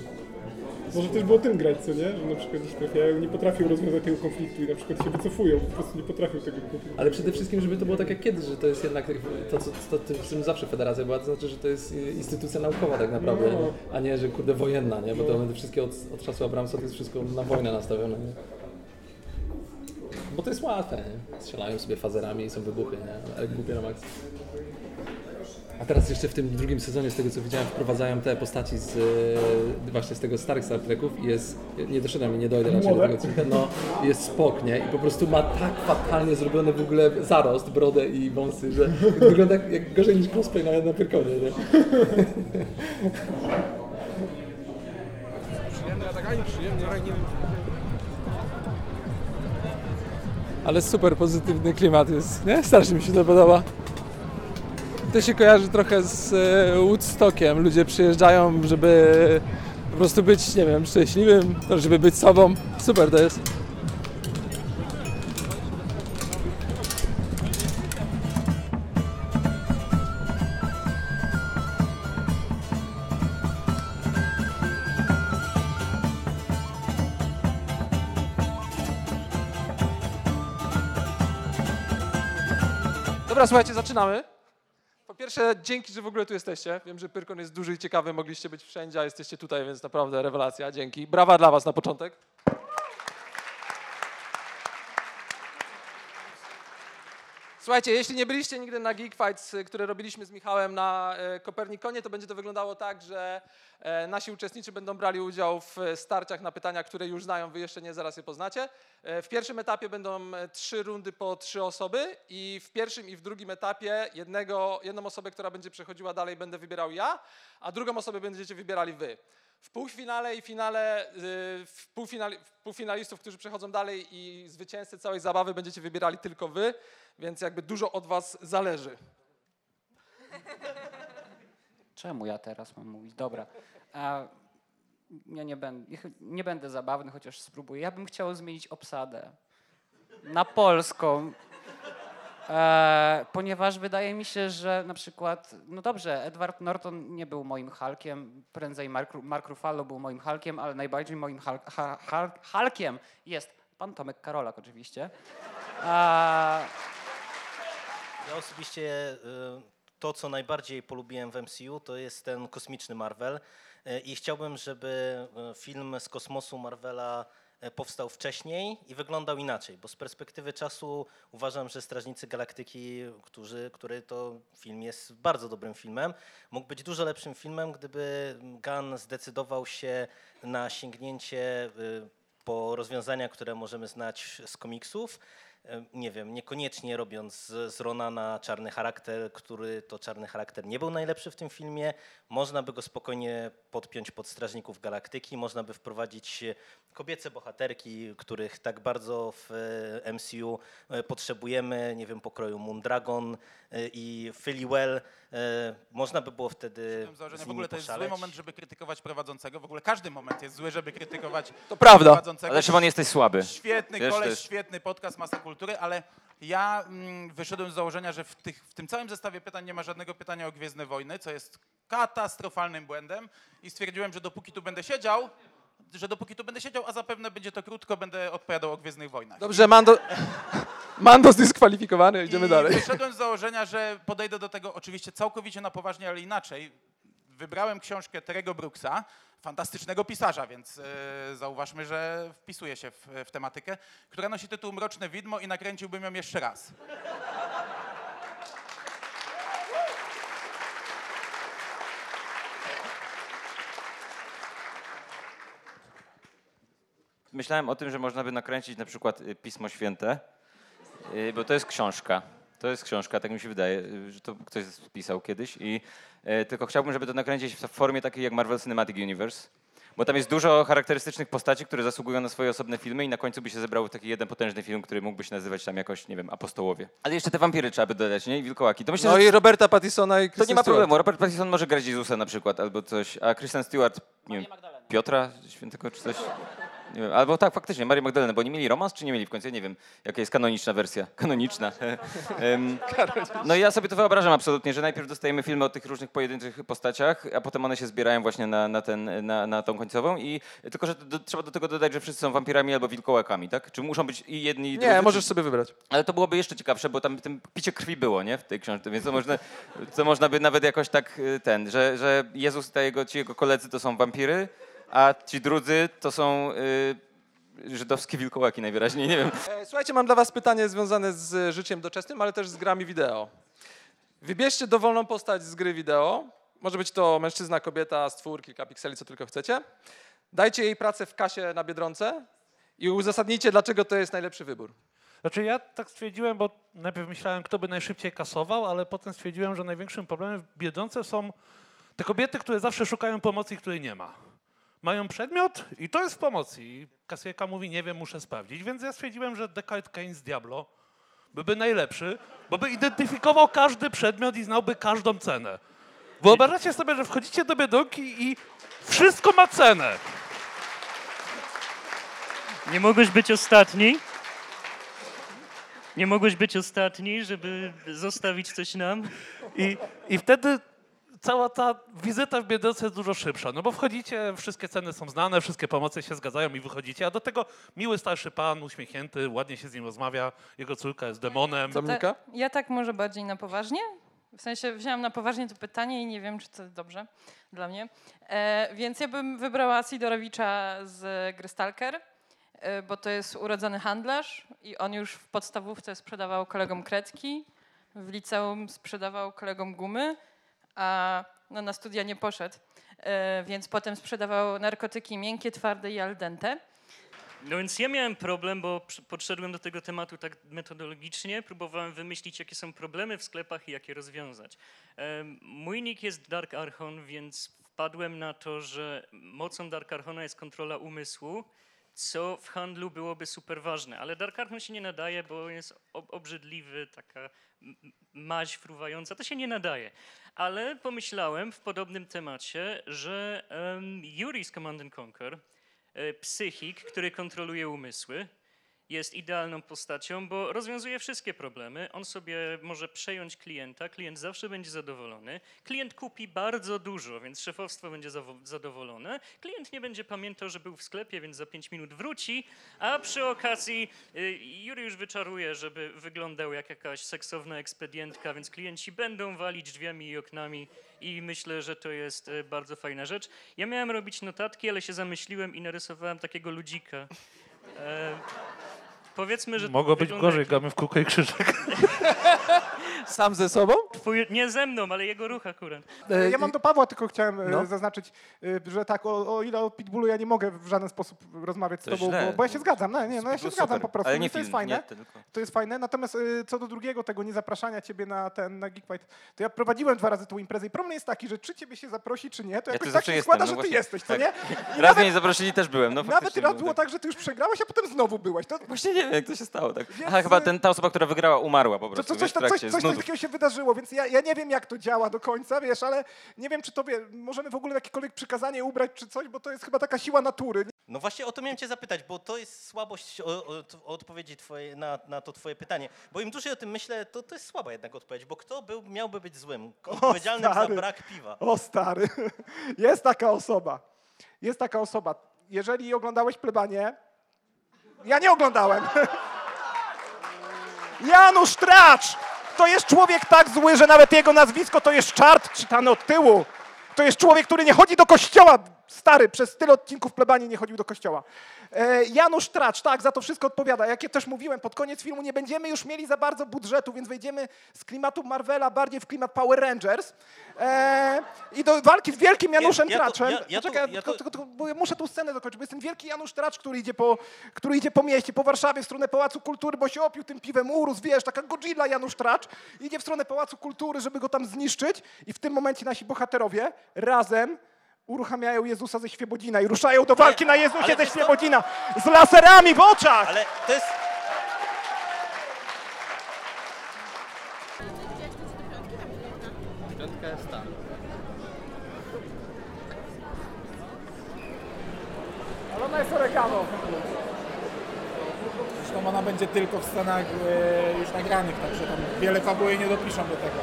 Może też było tym grać, co nie? Że na przykład gdzieś trafiają, nie potrafią rozwiązać tego konfliktu i na przykład się wycofują, po prostu nie potrafią tego konfliktu. ale przede wszystkim, żeby to było tak jak kiedyś, że to jest jednak to, co, to, to, w czym zawsze federacja była, to znaczy, że to jest instytucja naukowa tak naprawdę, No. a nie, że kurde wojenna, nie? Bo to one te wszystkie od, od czasu Abramsa to jest wszystko na wojnę nastawione, nie? Bo to jest łatwe, nie? Strzelają sobie fazerami i są wybuchy, nie? Ale głupie na maks. A teraz jeszcze w tym drugim sezonie, z tego co widziałem, wprowadzają te postaci z, e, właśnie z tego starych Star Treków i jest, nie doszedłem i nie dojdę raczej do Młode? tego odcinka, no jest spok, nie? I po prostu ma tak fatalnie zrobiony w ogóle zarost, brodę i wąsy, że wygląda jak, jak gorzej niż cosplay na, na Pyrkonie, nie? Ale super pozytywny klimat jest, nie? Strasznie mi się to podoba. To się kojarzy trochę z e, Woodstockiem. Ludzie przyjeżdżają, żeby po prostu być, nie wiem, szczęśliwym, żeby być sobą. Super to jest. Dobra, słuchajcie, zaczynamy. Po pierwsze, dzięki, że w ogóle tu jesteście. Wiem, że Pyrkon jest duży i ciekawy, mogliście być wszędzie, a jesteście tutaj, więc naprawdę rewelacja. Dzięki. Brawa dla was na początek. Słuchajcie, jeśli nie byliście nigdy na Geek Fights, y, które robiliśmy z Michałem na e, Kopernikonie, to będzie to wyglądało tak, że e, nasi uczestnicy będą brali udział w e, starciach na pytania, które już znają, wy jeszcze nie, zaraz je poznacie. E, W pierwszym etapie będą trzy rundy po trzy osoby i w pierwszym i w drugim etapie jednego, jedną osobę, która będzie przechodziła dalej, będę wybierał ja, a drugą osobę będziecie wybierali wy. W półfinale i finale, y, w, półfinali, w półfinalistów, którzy przechodzą dalej i zwycięzcy całej zabawy będziecie wybierali tylko wy, więc jakby dużo od was zależy. Czemu ja teraz mam mówić? Dobra. A, ja nie będę, nie będę zabawny, chociaż spróbuję. Ja bym chciał zmienić obsadę na polską. E, ponieważ wydaje mi się, że na przykład, no dobrze, Edward Norton nie był moim Hulkiem, prędzej Mark, Mark Ruffalo był moim Hulkiem, ale najbardziej moim Hulk, Hulk, Hulkiem jest pan Tomek Karolak oczywiście. E, Ja osobiście y, to, co najbardziej polubiłem w MCU, to jest ten kosmiczny Marvel Y, i chciałbym, żeby y, film z kosmosu Marvela powstał wcześniej i wyglądał inaczej, bo z perspektywy czasu uważam, że Strażnicy Galaktyki, którzy, który to film jest bardzo dobrym filmem, mógł być dużo lepszym filmem, gdyby Gunn zdecydował się na sięgnięcie po rozwiązania, które możemy znać z komiksów, nie wiem, niekoniecznie robiąc z, Ronana czarny charakter, który to czarny charakter nie był najlepszy w tym filmie. Można by go spokojnie podpiąć pod Strażników Galaktyki, można by wprowadzić e, kobiece bohaterki, których tak bardzo w e, MCU e, potrzebujemy, nie wiem, pokroju Moondragon e, i Philly Well. Można by było wtedy z W ogóle nimi to jest zły poszaleć. moment, żeby krytykować prowadzącego. W ogóle każdy moment jest zły, żeby krytykować To prawda. prowadzącego. Ale Szymon, jesteś słaby. Świetny Wiesz, koleś, jest- świetny podcast Masa Kultury, ale ja mm, wyszedłem z założenia, że w, tych, w tym całym zestawie pytań nie ma żadnego pytania o Gwiezdne Wojny, co jest katastrofalnym błędem i stwierdziłem, że dopóki tu będę siedział, że dopóki tu będę siedział, a zapewne będzie to krótko, będę odpowiadał o Gwiezdnych Wojnach. Dobrze, Mando, Mando zdyskwalifikowany, idziemy I dalej. wyszedłem z założenia, że podejdę do tego oczywiście całkowicie na poważnie, ale inaczej. Wybrałem książkę Terego Brooksa, fantastycznego pisarza, więc e, zauważmy, że wpisuje się w, w tematykę, która nosi tytuł Mroczne Widmo i nakręciłbym ją jeszcze raz. Myślałem o tym, że można by nakręcić na przykład y, Pismo Święte, y, bo to jest książka. To jest książka, tak mi się wydaje, że to ktoś pisał kiedyś. I y, tylko chciałbym, żeby to nakręcić w formie takiej jak Marvel Cinematic Universe. Bo tam jest dużo charakterystycznych postaci, które zasługują na swoje osobne filmy i na końcu by się zebrał taki jeden potężny film, który mógłby się nazywać tam jakoś, nie wiem, Apostołowie. Ale jeszcze te wampiry trzeba by dodać, nie? I wilkołaki. To myślę, No że i Roberta Pattisona i to Kristen nie ma problemu. Robert Pattinson może grać Jezusa na przykład, albo coś, a Kristen Stewart, nie wiem, Piotra Świętego czy coś. Nie wiem, albo tak, faktycznie, Marię Magdalenę, bo oni mieli romans, czy nie mieli w końcu? Ja nie wiem, jaka jest kanoniczna wersja. Kanoniczna. Em, no i ja sobie to wyobrażam absolutnie, że najpierw dostajemy filmy o tych różnych pojedynczych postaciach, a potem one się zbierają właśnie na, na, ten, na, na tą końcową i tylko, że do, trzeba do tego dodać, że wszyscy są wampirami albo wilkołakami, tak? Czy muszą być i jedni i drudzy? Nie, możesz sobie wybrać. ale to byłoby jeszcze ciekawsze, bo tam tym picie krwi było, nie? W tej książce, więc to można, to można by nawet jakoś tak y, ten, że, że Jezus i jego, ci jego koledzy to są wampiry, a ci drudzy to są y, żydowskie wilkołaki najwyraźniej, nie wiem. E, Słuchajcie, mam dla was pytanie związane z życiem doczesnym, ale też z grami wideo. Wybierzcie dowolną postać z gry wideo. Może być to mężczyzna, kobieta, stwór, kilka pikseli, co tylko chcecie. Dajcie jej pracę w kasie na Biedronce i uzasadnijcie, dlaczego to jest najlepszy wybór. Znaczy ja tak stwierdziłem, bo najpierw myślałem, kto by najszybciej kasował, ale potem stwierdziłem, że największym problemem w Biedronce są te kobiety, które zawsze szukają pomocy, której nie ma. Mają przedmiot i to jest w pomocy. I kasjerka mówi, nie wiem, muszę sprawdzić. Więc ja stwierdziłem, że Kane z Diablo byłby najlepszy, bo by identyfikował każdy przedmiot i znałby każdą cenę. Wyobrażacie sobie, że wchodzicie do Biedronki i wszystko ma cenę. Nie mogłeś być ostatni? Nie mogłeś być ostatni, żeby zostawić coś nam? I, I wtedy cała ta wizyta w Biedronce jest dużo szybsza, no bo wchodzicie, wszystkie ceny są znane, wszystkie pomocy się zgadzają i wychodzicie, a do tego miły starszy pan, uśmiechnięty, ładnie się z nim rozmawia, jego córka jest demonem. Dominika? Ja tak może bardziej na poważnie. W sensie wzięłam na poważnie to pytanie i nie wiem, czy to jest dobrze dla mnie. E, więc ja bym wybrała Sidorowicza z gry Stalker, e, bo to jest urodzony handlarz i on już w podstawówce sprzedawał kolegom kredki, w liceum sprzedawał kolegom gumy, a no, na studia nie poszedł, e, więc potem sprzedawał narkotyki miękkie, twarde i al dente. No więc ja miałem problem, bo podszedłem do tego tematu tak metodologicznie, próbowałem wymyślić, jakie są problemy w sklepach i jak je rozwiązać. Em, Mój nick jest Dark Archon, więc wpadłem na to, że mocą Dark Archona jest kontrola umysłu, co w handlu byłoby super ważne. Ale Dark Archon się nie nadaje, bo jest ob- obrzydliwy, taka maź fruwająca, to się nie nadaje. Ale pomyślałem w podobnym temacie, że um, Yuri z Command and Conquer, e, psychik, który kontroluje umysły, jest idealną postacią, bo rozwiązuje wszystkie problemy. On sobie może przejąć klienta, klient zawsze będzie zadowolony. Klient kupi bardzo dużo, więc szefostwo będzie zadowolone. Klient nie będzie pamiętał, że był w sklepie, więc za 5 minut wróci, a przy okazji y, Jury już wyczaruje, żeby wyglądał jak jakaś seksowna ekspedientka, więc klienci będą walić drzwiami i oknami i myślę, że to jest y, bardzo fajna rzecz. Ja miałem robić notatki, ale się zamyśliłem i narysowałem takiego ludzika. E, powiedzmy, że Mogło być wygląda gorzej, jak- gramy w kółko i krzyżyk. Sam ze sobą? Twój, nie ze mną, ale jego ruch akurat. E, Ja mam do Pawła tylko chciałem e, No. zaznaczyć, e, że tak, o, o ile o Pitbullu ja nie mogę w żaden sposób rozmawiać z To tobą, źle. bo, bo ja się zgadzam. No, nie, no ja się zgadzam super, po prostu. ale No nie to jest film, fajne. nie tylko. To jest fajne. Natomiast co do drugiego tego niezapraszania ciebie na ten na Geek Fight, to ja prowadziłem dwa razy tą imprezę i problem jest taki, że czy ciebie się zaprosi, czy nie, to Ja jakoś tak się jestem, składa, no że ty właśnie, jesteś, co tak. nie? I Raz mnie nie zaprosili, też byłem. No, nawet raz no, było tak, że ty już przegrałeś, a potem znowu byłeś. To, Właśnie nie wiem, jak to się stało. Tak. Więc, Aha, chyba ten, ta osoba, która wygrała, umarła po prostu. to coś, to, coś, coś z nudów. takiego się wydarzyło, więc ja, ja nie wiem, jak to działa do końca, wiesz, ale nie wiem, czy tobie możemy w ogóle jakiekolwiek przykazanie ubrać, czy coś, bo to jest chyba taka siła natury. No właśnie o to miałem cię zapytać, bo to jest słabość o, o, o odpowiedzi na, na to twoje pytanie. Bo im dłużej o tym myślę, to, to jest słaba jednak odpowiedź, bo kto był, miałby być złym? Odpowiedzialnym za stary. brak piwa. O stary, jest taka osoba. Jest taka osoba. Jeżeli oglądałeś plebanie, ja nie oglądałem. Janusz Tracz! To jest człowiek tak zły, że nawet jego nazwisko to jest czart czytany od tyłu. To jest człowiek, który nie chodzi do kościoła. Stary, przez tyle odcinków plebanii nie chodził do kościoła. E, Janusz Tracz, tak, za to wszystko odpowiada. Jak ja też mówiłem, pod koniec filmu nie będziemy już mieli za bardzo budżetu, więc wejdziemy z klimatu Marvela bardziej w klimat Power Rangers. E, I do walki z wielkim Januszem ja to- Traczem. ja- ja to- Poczekaj, ja tylko, to- tylko, ja muszę tą scenę dokończyć, bo jest ten wielki Janusz Tracz, który idzie, po, który idzie po mieście, po Warszawie w stronę Pałacu Kultury, bo się opił tym piwem, urósł, wiesz, taka Godzilla Janusz Tracz. Idzie w stronę Pałacu Kultury, żeby go tam zniszczyć i w tym momencie nasi bohaterowie razem uruchamiają Jezusa ze Świebodzina i ruszają do walki na Jezusie ze? Świebodzina z laserami w oczach! Ale to jest... Piątka jest tam. Ale ona jest oregano. Zresztą ona będzie tylko w scenach e, już nagranych, także tam wiele fabuły nie dopiszą do tego.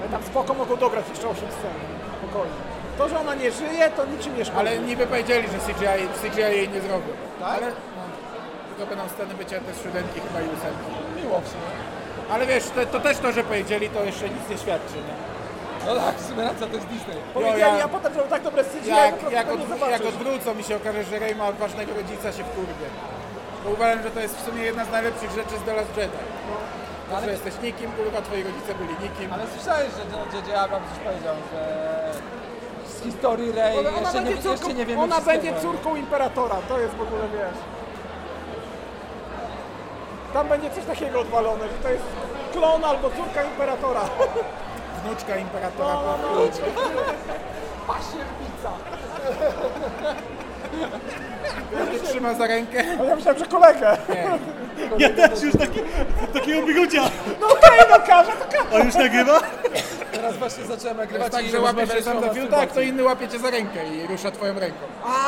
Ale tam spoko mogą dograć jeszcze 8 scen. Spokojnie. To, że ona nie żyje, to niczym nie szkodzi. Ale niby powiedzieli, że CGI, CGI jej nie zrobił. Tak? Ale no, tylko będą sceny wycięte z siódemki chyba i ósemki. Miło w sumie. Ale wiesz, to, to też to, że powiedzieli, to jeszcze nic nie świadczy, nie? No tak, w sumie racja, to jest Disney. Powiedzieli, a potem zrobią tak dobre CGI, jak, po prostu jak, to od, nie zobaczysz. jak odwrócą mi się okaże, że Rey ma odważnego rodzica się w kurwie. Bo uważam, że to jest w sumie jedna z najlepszych rzeczy z The Last Jedi. To, że jesteś nikim, kurwa, twoi rodzice byli nikim. Ale słyszałeś, że J.J. Abrams coś powiedział, że historii Rey Ona, jeszcze, nie, będzie córką, jeszcze nie wiemy ona wszystkiego. będzie córką imperatora, to jest w ogóle, wiesz. Tam będzie coś takiego odwalone, że to jest klon albo córka imperatora. Wnuczka imperatora. No, no, no. Pasierbica. Ja cię trzyma za rękę. A ja myślałem, że kolegę. Nie. Ja też już taki, takiego bigocia. No okej, no każe, to każe. A już nagrywa? teraz właśnie zacząłem nagrywać tak, i że łapiesz się o za tak, to inny łapie cię za rękę i rusza twoją ręką.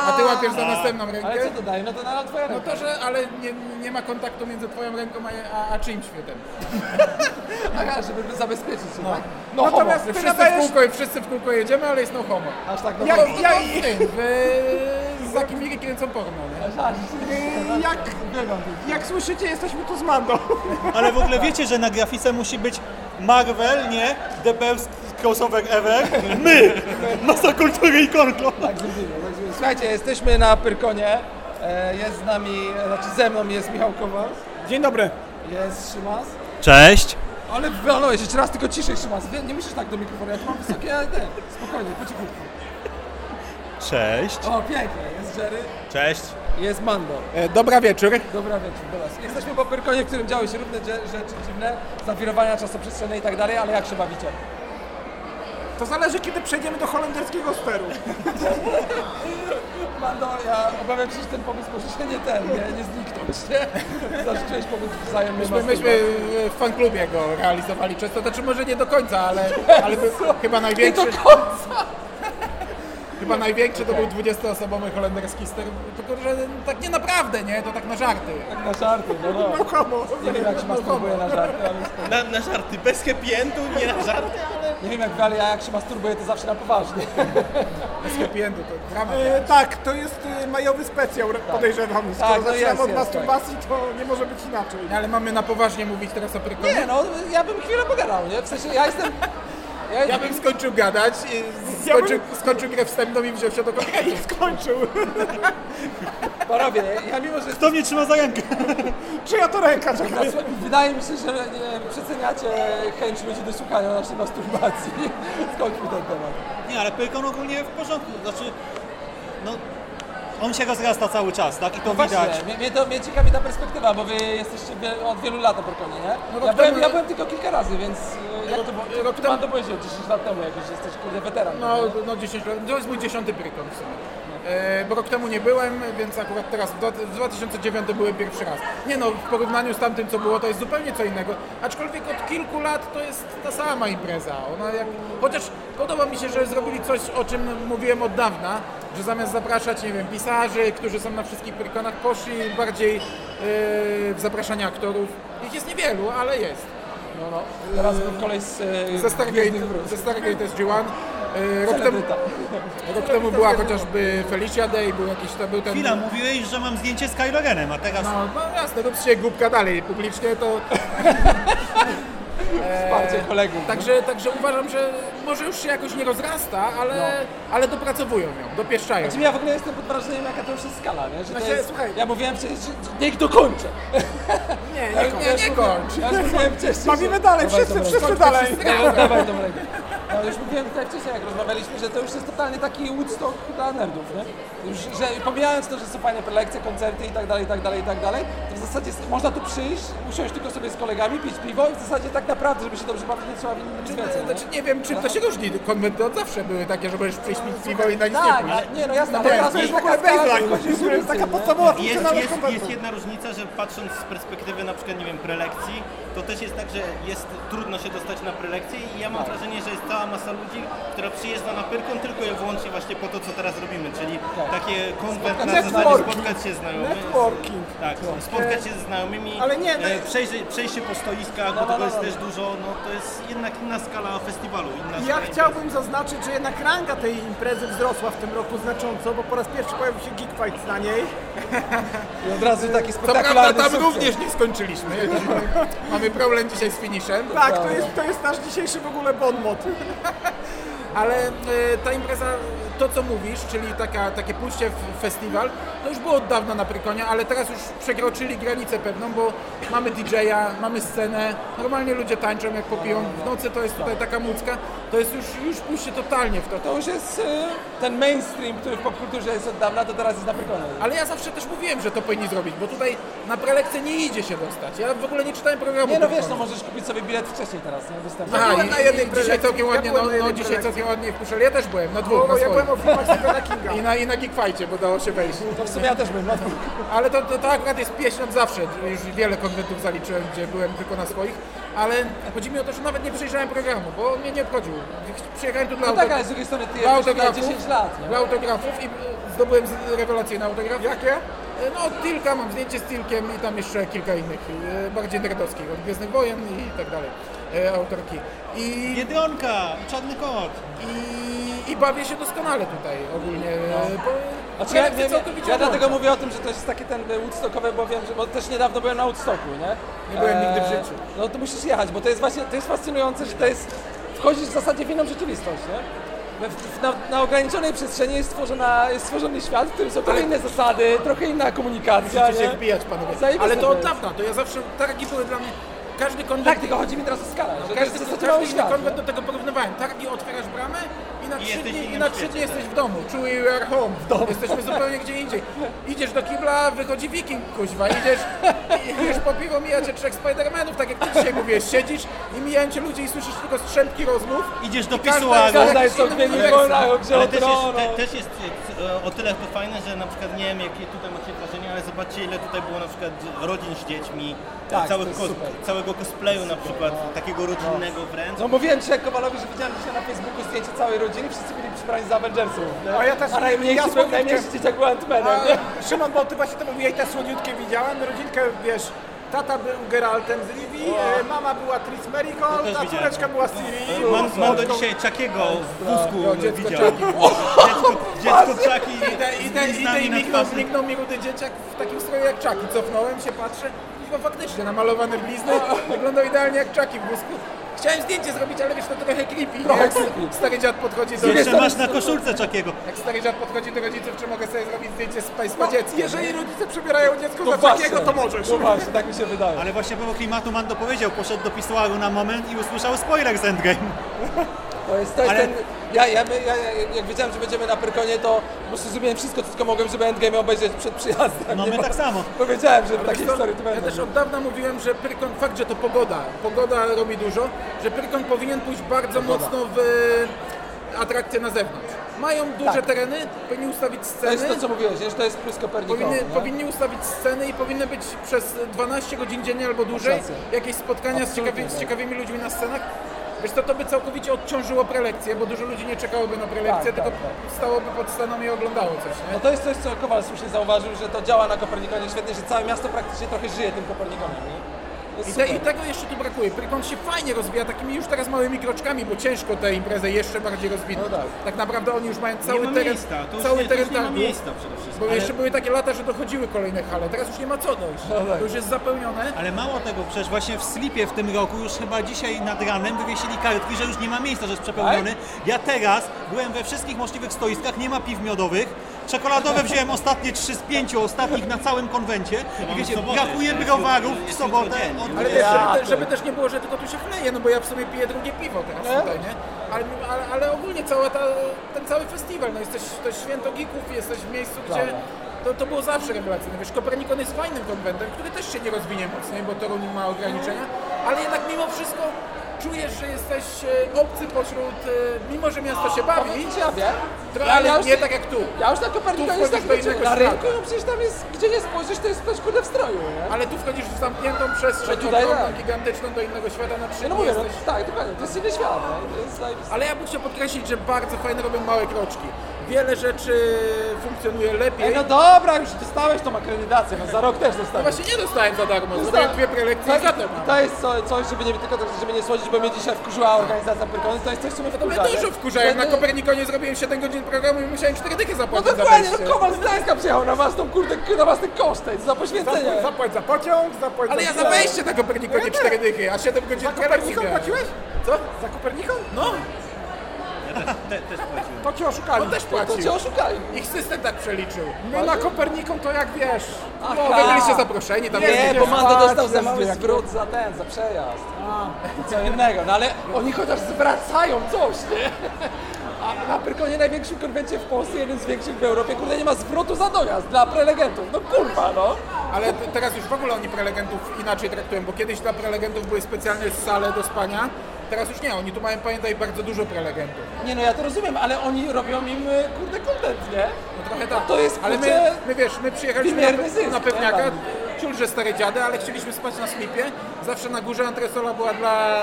A ty łapiesz za następną rękę. Ale co to daje? No to nadal twoja No ręka. to, że, ale nie, nie ma kontaktu między twoją ręką a, a, a czyimś światem. Aha, żeby zabezpieczyć się, No. tak? No Natomiast homo. Wszyscy nadajesz... w kółko, wszyscy w kółko jedziemy, ale jest no homo. Aż tak no jak, homo. jak, w, w, za kim kręcą porno, nie? Jak, jak słyszycie, jesteśmy tu z Mando. Ale w ogóle wiecie, że na grafice musi być Marvel, nie? The best crossover ever. My! Masa kultury i kontrol. Tak tak. Słuchajcie, jesteśmy na Pyrkonie. E, Jest z nami, znaczy ze mną jest Michał Kowal. Dzień dobry. Jest Szymas. Cześć. Ale wywalałeś, jeszcze raz tylko ciszej Szymas. Nie musisz tak do mikrofonu, ja tu mam wysokie, ale spokojnie, po cichutku. Cześć. O, pięknie, jest Jerry. Cześć. Jest Mando. E, dobra wieczór. Dobra wieczór, dobra. Jesteśmy po Pyrkonie, w którym działy się różne rzeczy dziwne, zawirowania czasoprzestrzenne i tak dalej, ale jak się bawicie? To zależy, kiedy przejdziemy do holenderskiego steru. Mando, ja obawiam się, że ten pomysł może się nie ten, nie, nie zniknąć, nie? Zacząłeś pomysł wzajemny Myśmy, myśmy w fanklubie go realizowali często, znaczy może nie do końca, ale, ale chyba największy... Nie do końca! Chyba największy to był 20-osobowy holenderski ster, tylko że tak nie naprawdę, nie? To tak na żarty. Tak na żarty, no no. No homo. Nie wiem jak się masturbuje na żarty, ale spoko. Na, na żarty, bez happy endu, nie na żarty, ale... Nie wiem jak wy, ale ja jak się masturbuję to zawsze na poważnie. Bez happy endu, to dramat. E, tak, to jest e, majowy specjał, podejrzewam. Skoro Tak, no zaczynamy jest, od jest, masturbacji, to nie może być inaczej. Ale mamy na poważnie mówić teraz o prykonie? Nie no, ja bym chwilę pogadał, nie? W sensie ja jestem... Ja, Ja bym skończył gadać, i skończył, skończył grę wstępną i wziął się do konkretów. Skończył. Panowie, ja mimo, że... Kto mnie trzyma za rękę? Czyja to ręka, czekaj. Wydaje mi się, że nie, przeceniacie chęć ludzi do słuchania naszej masturbacji. Skończmy ten temat. Nie, ale Pyrkon ogólnie w porządku. Znaczy, no... On się rozrasta cały czas, tak? I to No widać. właśnie, mnie, mnie, to, mnie ciekawi ta perspektywa, bo wy jesteście wie, od wielu lat na nie? No ja, rok byłem, temu- ja byłem tylko kilka razy, więc e, jak to było? rok Pan temu- to powiedział 10 lat temu, jak już jesteś kurde weteran. No, nie? no 10 lat. To jest mój dziesiąty prykon w sumie. E, bo rok temu nie byłem, więc akurat teraz w dwa- w 2009 byłem pierwszy raz. Nie no, w porównaniu z tamtym co było, to jest zupełnie co innego. Aczkolwiek od kilku lat to jest ta sama impreza. Ona jak, chociaż podoba mi się, że zrobili coś, o czym mówiłem od dawna, że zamiast zapraszać, nie wiem, pisarzy, którzy są na wszystkich prykonach, poszli bardziej e, w zapraszanie aktorów. Ich jest niewielu, ale jest. No, no. Teraz kolej z... e, Ze Stargate, ze Stargate to jest G1. E, Rok temu, rok temu była chociażby Felicia Day, był jakiś to był ten... Chwila, mówiłeś, że mam zdjęcie z Kylo Renem, a teraz... No, no jasne, rób się głupka dalej publicznie, to... Wsparcie kolegów. Także, także uważam, że może już się jakoś nie rozrasta, ale, No. ale dopracowują ją, dopieszczają. Znaczy ja w ogóle jestem pod wrażeniem, jaka to już jest skala, nie? Że Znaczy, jest, słuchaj- Ja mówiłem przecież, że niech dokończę. Nie, nie, nie, ja już nie mówiłem- kończ. Ja już mówiłem wcześniej. Bawimy dalej, Dawaj wszyscy, wszyscy rękę. dalej. Dawaj, Dawaj tą rękę. No już mówiłem tutaj wcześniej, jak rozmawialiśmy, że to już jest totalnie taki Woodstock dla nerdów, nie? Już, że pomijając to, że są fajne prelekcje, koncerty i tak dalej, i tak dalej, i tak dalej, to w zasadzie można tu przyjść, usiąść tylko sobie z kolegami, pić piwo i w zasadzie tak naprawdę, żeby się dobrze bawić, nie trzeba nic Czy, więcej, nie? znaczy, nie wiem, czy to się różni. Konwenty od zawsze były takie, że możesz przyjść pić piwo i na nic Tak, nie pójść. nie, no jasne, No ale to teraz jest- jest w ogóle baseline, To jest taka podstawowa Jest, jest, jest jedna różnica, że patrząc z perspektywy na przykład, nie wiem, prelekcji, to też jest tak, że jest trudno się dostać na prelekcje i ja mam wrażenie, że jest cała masa ludzi, która przyjeżdża na Pyrkon tylko i wyłącznie właśnie po to, co teraz robimy, czyli takie konwent na zasadzie spotkać się z znajomymi. Networking. Tak, spotkać się ze znajomymi, Ale nie, no- e, przejście, przejście po stoiskach, bo tego jest też dużo, no to jest jednak inna skala festiwalu, inna Ja chciałbym zaznaczyć, że jednak ranga tej imprezy wzrosła w tym roku znacząco, bo po raz pierwszy pojawił się Geek Fight na niej. I od razu taki prawda spektakularny tam sukces. również nie skończyliśmy. Mamy problem dzisiaj z finiszem. Tak, to jest, to jest nasz dzisiejszy w ogóle bon mot. Ale e, ta impreza, to co mówisz, czyli taka, takie pójście w festiwal, to już było od dawna na Prykonie, ale teraz już przekroczyli granicę pewną, bo mamy DJ-a, mamy scenę, normalnie ludzie tańczą jak popiją, w nocy to jest tutaj taka mucka, to jest już, już pójście totalnie w to. To już jest e, ten mainstream, który w popkulturze jest od dawna, to teraz jest na Prykonie. Ale ja zawsze też mówiłem, że to powinni zrobić, bo tutaj na prelekcję nie idzie się dostać. Ja w ogóle nie czytałem programu. Nie no wiesz, Prykonia. no możesz kupić sobie bilet wcześniej teraz, nie? Występuje. Aha, i, na jednej dzisiaj całkiem ładnie, no, na no dzisiaj prelekcji. Ja też byłem, na dwóch, O, na ja byłem o filmach Stephena Kinga. I na, I na Geek Fightie, bo dało się wejść. To w sumie ja też byłem na dwóch. Ale to, to, to akurat jest pieśń od zawsze. Już wiele konwentów zaliczyłem, gdzie byłem tylko na swoich. ale chodzi mi o to, że nawet nie przejrzałem programu, bo mnie nie obchodził. Przyjechałem tu dla No tak, ale z drugiej strony ty dla autografów, 10 lat, nie? Dla autografów i zdobyłem rewelacyjne autografy. Jakie? No od Tilka, mam zdjęcie z Tilkiem i tam jeszcze kilka innych, e, bardziej nerdowskich, od Gwiezdnych Wojen i tak dalej, autorki. I... Biedronka, Czarny Kot. I, I bawię się doskonale tutaj ogólnie. No. Bo Znaczy ja, prelekcje ja, dlatego mówię o tym, że to jest takie ten Woodstockowe, bo wiem, że bo też niedawno byłem na Woodstocku, nie? Nie byłem nigdy w życiu. No to musisz jechać, bo to jest właśnie, to jest fascynujące, że to jest, wchodzisz w zasadzie w inną rzeczywistość, nie? Na, na ograniczonej przestrzeni jest, stworzona, jest stworzony świat, w którym są trochę inne zasady, trochę inna komunikacja, Musicie się nie? wbijać, panowie. Ale to od dawna, to ja zawsze, targi były dla mnie, każdy konwent... Tak, tylko chodzi mi teraz o skalę, jest każdy, każdy świat, konwent nie? do tego porównywałem. Targi otwierasz bramę i na I trzy dni, i na trzy dni jesteś tak. w domu. Czuj you are home. W domu. Jesteśmy zupełnie gdzie indziej. Idziesz do kibla, wychodzi wiking, kuźwa. Idziesz, idziesz po piwo, mija cię trzech Spidermanów, tak jak ty dzisiaj mówiłeś. Siedzisz i mijają cię ludzie i słyszysz tylko strzępki rozmów. Idziesz do I pisuaru. Ale też jest, te, też jest e, o tyle to fajne, że na przykład nie wiem jakie tutaj macie ale zobaczcie ile tutaj było na przykład rodzin z dziećmi, Tak, całych całego cosplayu na przykład, takiego rodzinnego wręcz. No mówiłem dzisiaj Kowalowi, że widziałem dzisiaj na Facebooku zdjęcie całej rodziny, wszyscy byli przybrani za Avengersów. nie? A ja też- A najmniejszy, ja był, słodkie- najmniejszy dzieciak był Ant-Manem, Szymon, bo ty właśnie to mówiłeś, te słodziutkie widziałem, rodzinkę, wiesz, tata był Geraltem z Rivii, e, mama była Tris Merigold, też a widziałem. córeczka była z Ciri. Mam, mam do dzisiaj Czakiego w wózku No, dziecko widziałem. Chucky. Dziecko, dziecko Czaki idę, z idę i mignął, twarzy. mignął mi dzieciak w takim stroju jak Chucky. Cofnąłem się, patrzę, chyba faktycznie namalowane blizny, wyglądał idealnie jak Chucky w wózku. Chciałem zdjęcie zrobić, ale wiesz, to trochę creepy. Trochę jak creepy. stary dziad podchodzi do... Jeszcze masz na koszulce Czakiego. Jak stary dziad podchodzi do rodziców, czy mogę sobie zrobić zdjęcie z państwa dzieckiem? Jeżeli rodzice przebierają dziecko No za właśnie. Chuckiego, to możesz. No właśnie, tak mi się wydaje. Ale właśnie było klimatu Mando powiedział, poszedł do pisuaru na moment i usłyszał spoiler z Endgame. To jest, to Ale- ten, ja, ja, ja, ja, jak wiedziałem, że będziemy na Pyrkonie, to po prostu zrobiłem wszystko, co tylko mogłem, żeby Endgame obejrzeć przed przyjazdem. No nie? my tak samo. Bo wiedziałem, że takie historie Ja będą. też od dawna mówiłem, że Pyrkon, fakt, że to pogoda, pogoda robi dużo, że Pyrkon powinien pójść bardzo mocno w e, atrakcje na zewnątrz. Mają duże Tak. tereny, powinni ustawić To sceny. jest to, co mówiłeś, że to jest plus Kopernikon. Powinni, nie? powinni ustawić sceny i powinny być przez 12 godzin dziennie albo dłużej jakieś spotkania z, ciekawi, z tak. ciekawymi ludźmi na scenach. Wiesz co, to by całkowicie odciążyło prelekcję, bo dużo ludzi nie czekałoby na prelekcję, Tak, tylko tak, stałoby pod sceną i oglądało coś, nie? No to jest coś, co Kowal słusznie zauważył, że to działa na Kopernikonie świetnie, że całe miasto praktycznie trochę żyje tym Kopernikonem. Nie? To I, te. I tego jeszcze tu brakuje. Pyrkon się fajnie rozwija takimi już teraz małymi kroczkami, bo ciężko tę imprezę jeszcze bardziej rozwinąć. No tak. tak naprawdę oni już mają Nie cały ma teren, miejsca, to cały nie, to teren nie targu. miejsca przede wszystkim. Bo Ale- jeszcze były takie lata, że dochodziły kolejne hale. Teraz już nie ma co dojść. No tak. To już jest zapełnione. Ale mało tego, przecież właśnie w Slipie w tym roku już chyba dzisiaj nad ranem wywiesili kartki, że już nie ma miejsca, że jest przepełniony. Ja teraz byłem we wszystkich możliwych stoiskach, nie ma piw miodowych. Czekoladowe wziąłem ostatnie trzy z pięciu ostatnich na całym konwencie. I wiecie, brakuje browarów w sobotę. od- Ale wiesz, żeby, też nie było, że tylko tu się chleje, no bo ja w sumie piję drugie piwo teraz No. tutaj, nie? Ale, ale, ale ogólnie cała ta, ten cały festiwal, no jesteś, to jest święto geeków, jesteś w miejscu, gdzie to, to było zawsze rewelacyjne. Wiesz, Kopernikon jest fajnym konwentem, który też się nie rozwinie mocniej, bo Toruń ma ograniczenia, ale jednak mimo wszystko czujesz, że jesteś e, obcy pośród, e, mimo że miasto się bawi, ja wiem. Ja- ale ja już nie tak jak tu. Ja już na Kopernikonie Tu jest tak do na rynku, no przecież tam jest, gdzie nie spojrzysz, to jest ktoś kurde w stroju, nie? Ale tu wchodzisz w zamkniętą przestrzeń, No tutaj ogromną, tak. gigantyczną do innego świata na trzy Nie, no mówię, no, jesteś. tak, dokładnie, to jest inny świat, nie? To jest. Ale ja bym chciał podkreślić, że bardzo fajne robią małe kroczki. Wiele rzeczy funkcjonuje lepiej. Ej, no dobra, już dostałeś tą akredytację, no za rok też No dostałeś. właśnie nie dostałem za darmo, Dostałem- zrobiłem dwie prelekcje i to, za to mam. to jest co, coś, żeby nie, tylko tak, żeby nie słodzić, bo mnie dzisiaj wkurzyła organizacja Pyrkony, to jest coś, co mnie mnie wkurza. dużo nie? wkurzałem. Na Kopernikonie zrobiłem 7 godzin programu i musiałem 4 dychy No zapłacić za dokładnie, no Kowal z Gdańska przyjechał na własną kurde, na własny koszty, za poświęcenie. Zapłać, zapłać za pociąg, zapłać Ale za... ja za wejście na Kopernikonie 4 dychy, a 7 godzin Za Kopernikon grałem. płaciłeś? Co? Za Kopernikon? No, Te, też płaciłem. To cię oszukali. on też To płacił. cię oszukali. Ich system tak przeliczył. My na Kopernikon to jak wiesz. No, tak. wy byliście zaproszeni, tam Nie, bo Mando dostał za mały zwrot za ten, za przejazd. To co innego, no ale oni chociaż zwracają coś, nie? A na Pyrkonie największym konwencie w Polsce, jeden z większych w Europie, kurde nie ma zwrotu za dojazd dla prelegentów. No kurwa, no. Ale teraz już w ogóle oni prelegentów inaczej traktują, bo kiedyś dla prelegentów były specjalne sale do spania, teraz już nie, oni tu mają, pamiętaj, bardzo dużo prelegentów. Nie no, ja to rozumiem, ale oni robią im, y, kurde, content, nie? No trochę tak. To jest, Ale my, my wiesz, my przyjechaliśmy na, zysk, na pewniaka. Ciul, że stare dziady, ale chcieliśmy spać na slipie. Zawsze na górze antresola była dla,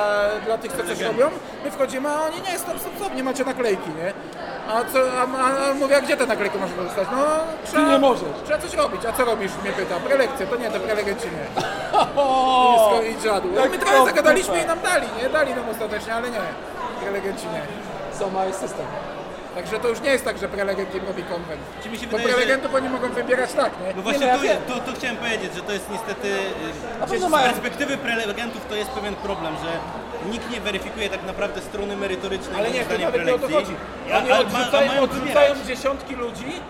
dla tych, co coś robią. My wchodzimy, a oni nie, stop, stop, stop, nie macie naklejki, nie? A, co, a, a, a mówię, a gdzie te naklejki można dostać? No, trzeba, nie możesz. Trzeba coś robić. A co robisz? Mnie pyta. Prelekcje. To nie, to prelegenci nie. I, i dziadu. Jak My trochę zagadaliśmy i nam dali, nie? Dali nam ostatecznie, ale nie. Prelegenci nie. Są mały system. Także to już nie jest tak, że prelegent im robi konwent. Czy mi się Bo wydaje, że- prelegentów oni mogą wybierać tak, nie? No właśnie nie, to, ja wiem. to chciałem powiedzieć, że to jest niestety, y, przecież pewno z mają- perspektywy prelegentów to jest pewien problem, że nikt nie weryfikuje tak naprawdę strony merytorycznej Ale nie, to zdaniem nawet nie o to chodzi. Oni a- a- a odrzucają, mają odrzucają dziesiątki ludzi,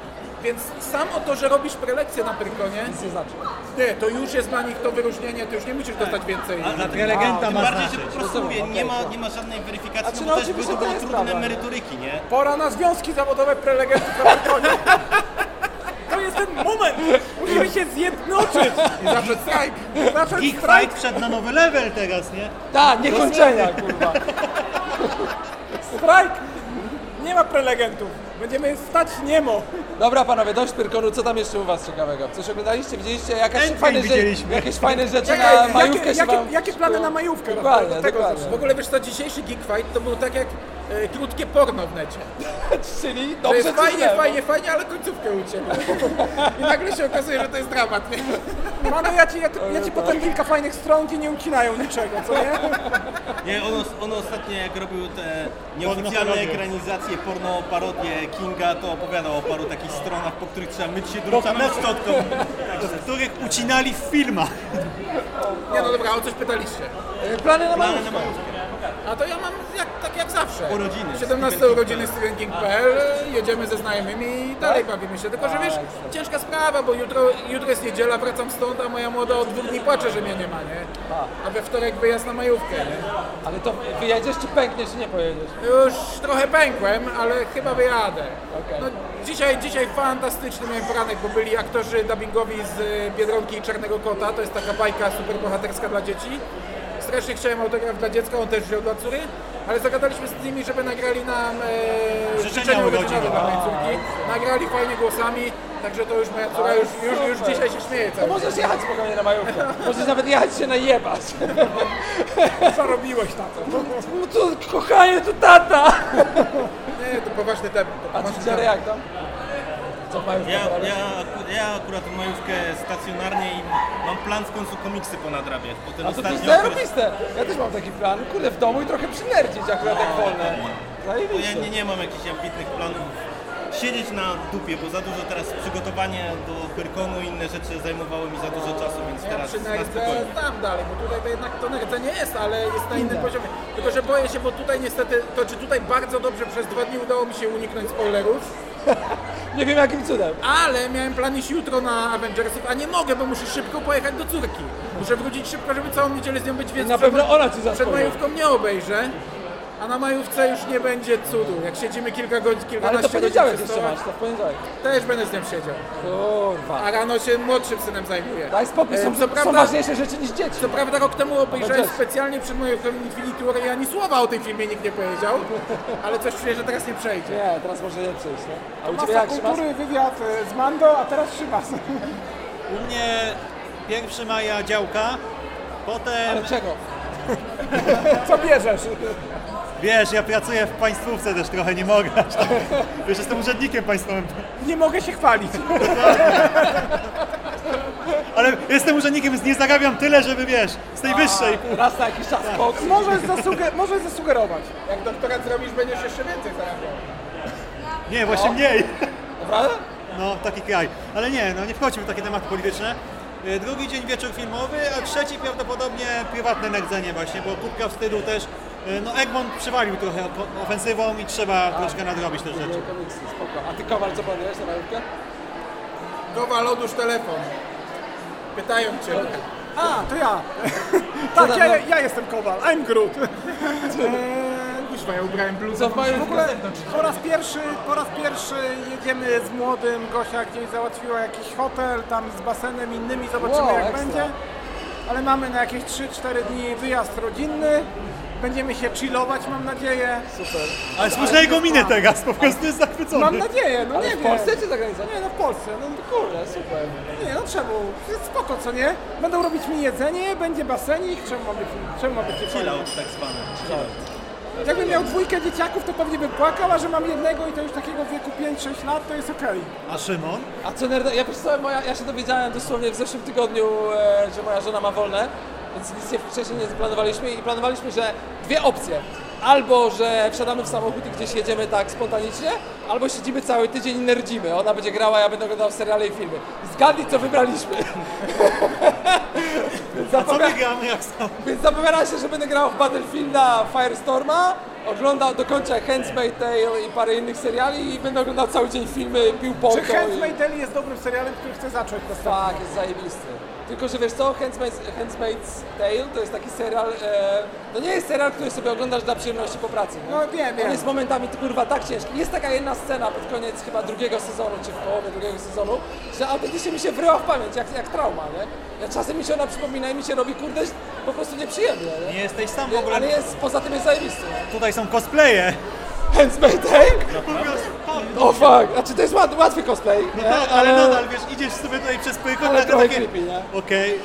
więc samo to, że robisz prelekcję na Pyrkonie, nie znaczy. nie, to już jest dla nich to wyróżnienie, to już nie musisz dostać więcej. A dla Prelegenta ma bardziej, że po prostu mówię, Rozumiem, nie ma, nie ma żadnej weryfikacji, Znaczy, no no bo też oczywiście były to jest trudne sprawa. merytoryki, nie? Pora na związki zawodowe prelegentów na Pyrkonie. To jest ten moment! Musimy się zjednoczyć! I zawsze strajk! Zawsze Geek strajk! Fight przed na nowy level teraz, nie? Tak, nie kończenia, kurwa. Strajk! Nie ma prelegentów. Będziemy stać niemo. Dobra panowie, dość Pyrkonu, co tam jeszcze u was ciekawego? Coś oglądaliście, widzieliście? Jakaś Endgame fajne, rzeczy, widzieliśmy. jakieś fajne rzeczy Jakie- na jakie- majówkę się jakie, wam... jakie plany na majówkę? Dokładnie, Do tego dokładnie. W ogóle wiesz co, dzisiejszy Geek Fight to był tak jak e, krótkie porno w necie. Czyli To dobrze jest czy fajnie, fajnie, fajnie, ale końcówkę uciekł. I nagle się okazuje, że to jest dramat, nie? Mano, ja ci, ja, ja ci potem kilka fajnych stron i nie ucinają niczego, co nie? Nie, on, os- on ostatnio jak robił te nieoficjalne Pornoparodię. ekranizacje, porno parodie Kinga, to opowiadał o paru takich stronach, po których trzeba myć się druczami szczotką. W których ucinali w filmach. Nie no dobra, o coś pytaliście. Plany na Plany. A to ja mam jak, tak jak zawsze. Urodziny. 17 urodziny StephenKing.pl, jedziemy ze znajomymi i dalej bawimy się. Tylko, że wiesz, ciężka sprawa, bo jutro, jutro jest niedziela, wracam stąd, a moja młoda od dwóch dni płacze, że mnie nie ma, nie? A we wtorek wyjazd na majówkę, nie? Ale to wyjedziesz czy pękniesz, czy nie pojedziesz? Już trochę pękłem, ale chyba wyjadę. Okej. No, dzisiaj, dzisiaj fantastyczny miałem poranek, bo byli aktorzy dubbingowi z Biedronki i Czarnego Kota, to jest taka bajka superbohaterska dla dzieci. Strasznie chciałem autograf dla dziecka, on też wziął dla córy, ale zagadaliśmy z nimi, żeby nagrali nam e, Życzenia życzenia urodzinowe. dla mojej córki. Nagrali fajnie głosami, także to już moja córa już, już, już dzisiaj się śmieje To cały możesz jechać spokojnie na majówkę. Możesz nawet jechać się najebać. Co robiłeś na to? No to kochanie, to tata! Nie, to poważny temat. To A poważny ty temat. jak tam? Co Ja, ja, ja akurat majówkę stacjonarnie i mam plan w końcu komiksy ponadrabiać. Po ten A to to jest zajebiste. Ja też mam taki plan, kurde, w domu i trochę przynerdzić akurat jak wolne. to ja Zajebiście. nie, nie mam jakichś ambitnych planów. Siedzieć na dupie, bo za dużo teraz przygotowanie do Pyrkonu i inne rzeczy zajmowało mi za dużo czasu, więc Ja teraz przy na spokojnie. tam dalej, bo tutaj to jednak to nerdze nie jest, ale jest na innym poziomie. Tylko, że boję się, bo tutaj niestety, to czy tutaj bardzo dobrze przez dwa dni udało mi się uniknąć spoilerów, Nie wiem jakim cudem. ale miałem plan iść jutro na Avengersów, a nie mogę, bo muszę szybko pojechać do córki. Muszę wrócić szybko, żeby całą niedzielę z nią być, więc na przed- pewno ona ci przed majówką nie obejrzę. A na majówce już nie będzie cudu. Jak siedzimy kilka godzin, Ale kilkanaście to godzin poniedziałek przy jeszcze stołach, masz, to w poniedziałek. też będę z nią siedział. Kurwa. A rano się młodszym synem zajmuję. Daj spokój, E, są, co są prawda- ważniejsze rzeczy niż dzieci. Co prawda rok temu obejrzałem specjalnie przed moją Infinity War i ani słowa o tym filmie nikt nie powiedział, ale coś czuję, że teraz nie przejdzie. Nie, teraz może nie przejść, nie? A u Masa ciebie jak Szymas? kultury, wywiad e, z Mando, a teraz Szymas. U mnie 1 maja działka, potem... Ale czego? Co bierzesz? Wiesz, ja pracuję w państwówce też trochę, nie mogę. Wiesz, jestem urzędnikiem państwowym. Nie mogę się chwalić. Ale jestem urzędnikiem, więc nie zarabiam tyle, żeby wiesz, z tej wyższej. Raz na jakiś czas boks. Możesz, zasuge- możesz zasugerować. Jak doktorat zrobisz, będziesz jeszcze więcej zarabiał. Nie, właśnie mniej. Naprawdę? No, taki kraj. Ale nie, no nie wchodźmy w takie tematy polityczne. Y, Drugi dzień wieczór filmowy, a trzeci prawdopodobnie prywatne nerdzenie właśnie, bo kubka wstydu też. y, No Egmont przywalił trochę ofensywą i trzeba troszkę nadrobić te rzeczy. Komiksy, spoko. A ty Kowal, co planujesz na majówkę? Kowal, odłóż telefon. Pytają cię. A, to ja. Tak, ja, no? ja jestem Kowal, I'm Groot. Kuźwa, ja ubrałem bluzę. Co w ogóle po raz pierwszy, po raz pierwszy jedziemy z młodym. Gosia gdzieś załatwiła jakiś hotel tam z basenem innymi, zobaczymy Wow, jak ekstra. będzie. ale mamy na jakieś 3-4 dni wyjazd rodzinny. Będziemy się chillować, mam nadzieję. Super. Ale słyszę jego minę teraz, po prostu jest zachwycony. Mam nadzieję, no Ale nie w wiem. Polsce czy za granicą? Nie, no w Polsce, no kurde, super. Nie, no czemu? Jest spoko, co nie? Będą robić mi jedzenie, będzie basenik, czemu ma być, czemu ma być nie Chill fajnie? out tak zwany. Chill out. Jakbym miał dwójkę dzieciaków, to pewnie bym płakał, a że mam jednego i to już takiego w wieku 5-6 lat, to jest okej. A Szymon? A co nerda, ja wiesz co, moja, ja się dowiedziałem dosłownie w zeszłym tygodniu, e, że moja żona ma wolne, więc nic nie, wcześniej nie zaplanowaliśmy i planowaliśmy, że dwie opcje. Albo, że wsiadamy w samochód i gdzieś jedziemy tak spontanicznie, albo siedzimy cały tydzień i nerdzimy. Ona będzie grała, ja będę oglądał seriale i filmy. Zgadnij, co wybraliśmy. A co gramy jak sam? Więc zapowiada się, że będę grał w Battlefielda Firestorma, oglądał, dokończę Handmaid's Tale i parę innych seriali i będę oglądał cały dzień filmy, pił Czy połko i... Handmaid's Tale jest dobrym serialem, który chcę zacząć następnie? Tak, jest zajebisty. Tylko, że wiesz co, Handmaid's, Handmaid's Tale to jest taki serial, e, no nie jest serial, który sobie oglądasz dla przyjemności po pracy. Nie? No wiem, wiem. On jest momentami kurwa tak ciężki. Jest taka jedna scena pod koniec chyba drugiego sezonu, czy w połowie drugiego sezonu, że autentycznie mi się wryła w pamięć, jak, jak trauma, nie? Ja czasem mi się ona przypomina i mi się robi kurde po prostu nieprzyjemnie, nie? Nie jesteś sam w ogóle. Ale jest, poza tym jest zajebisty. Tutaj są cosplaye. Handmaid's Tale? O fuck, znaczy to jest łat, łatwy cosplay, No nie? tak, ale nadal, wiesz, idziesz sobie tutaj przez pyrkon, Ale trochę takie... creepy, nie? Okej,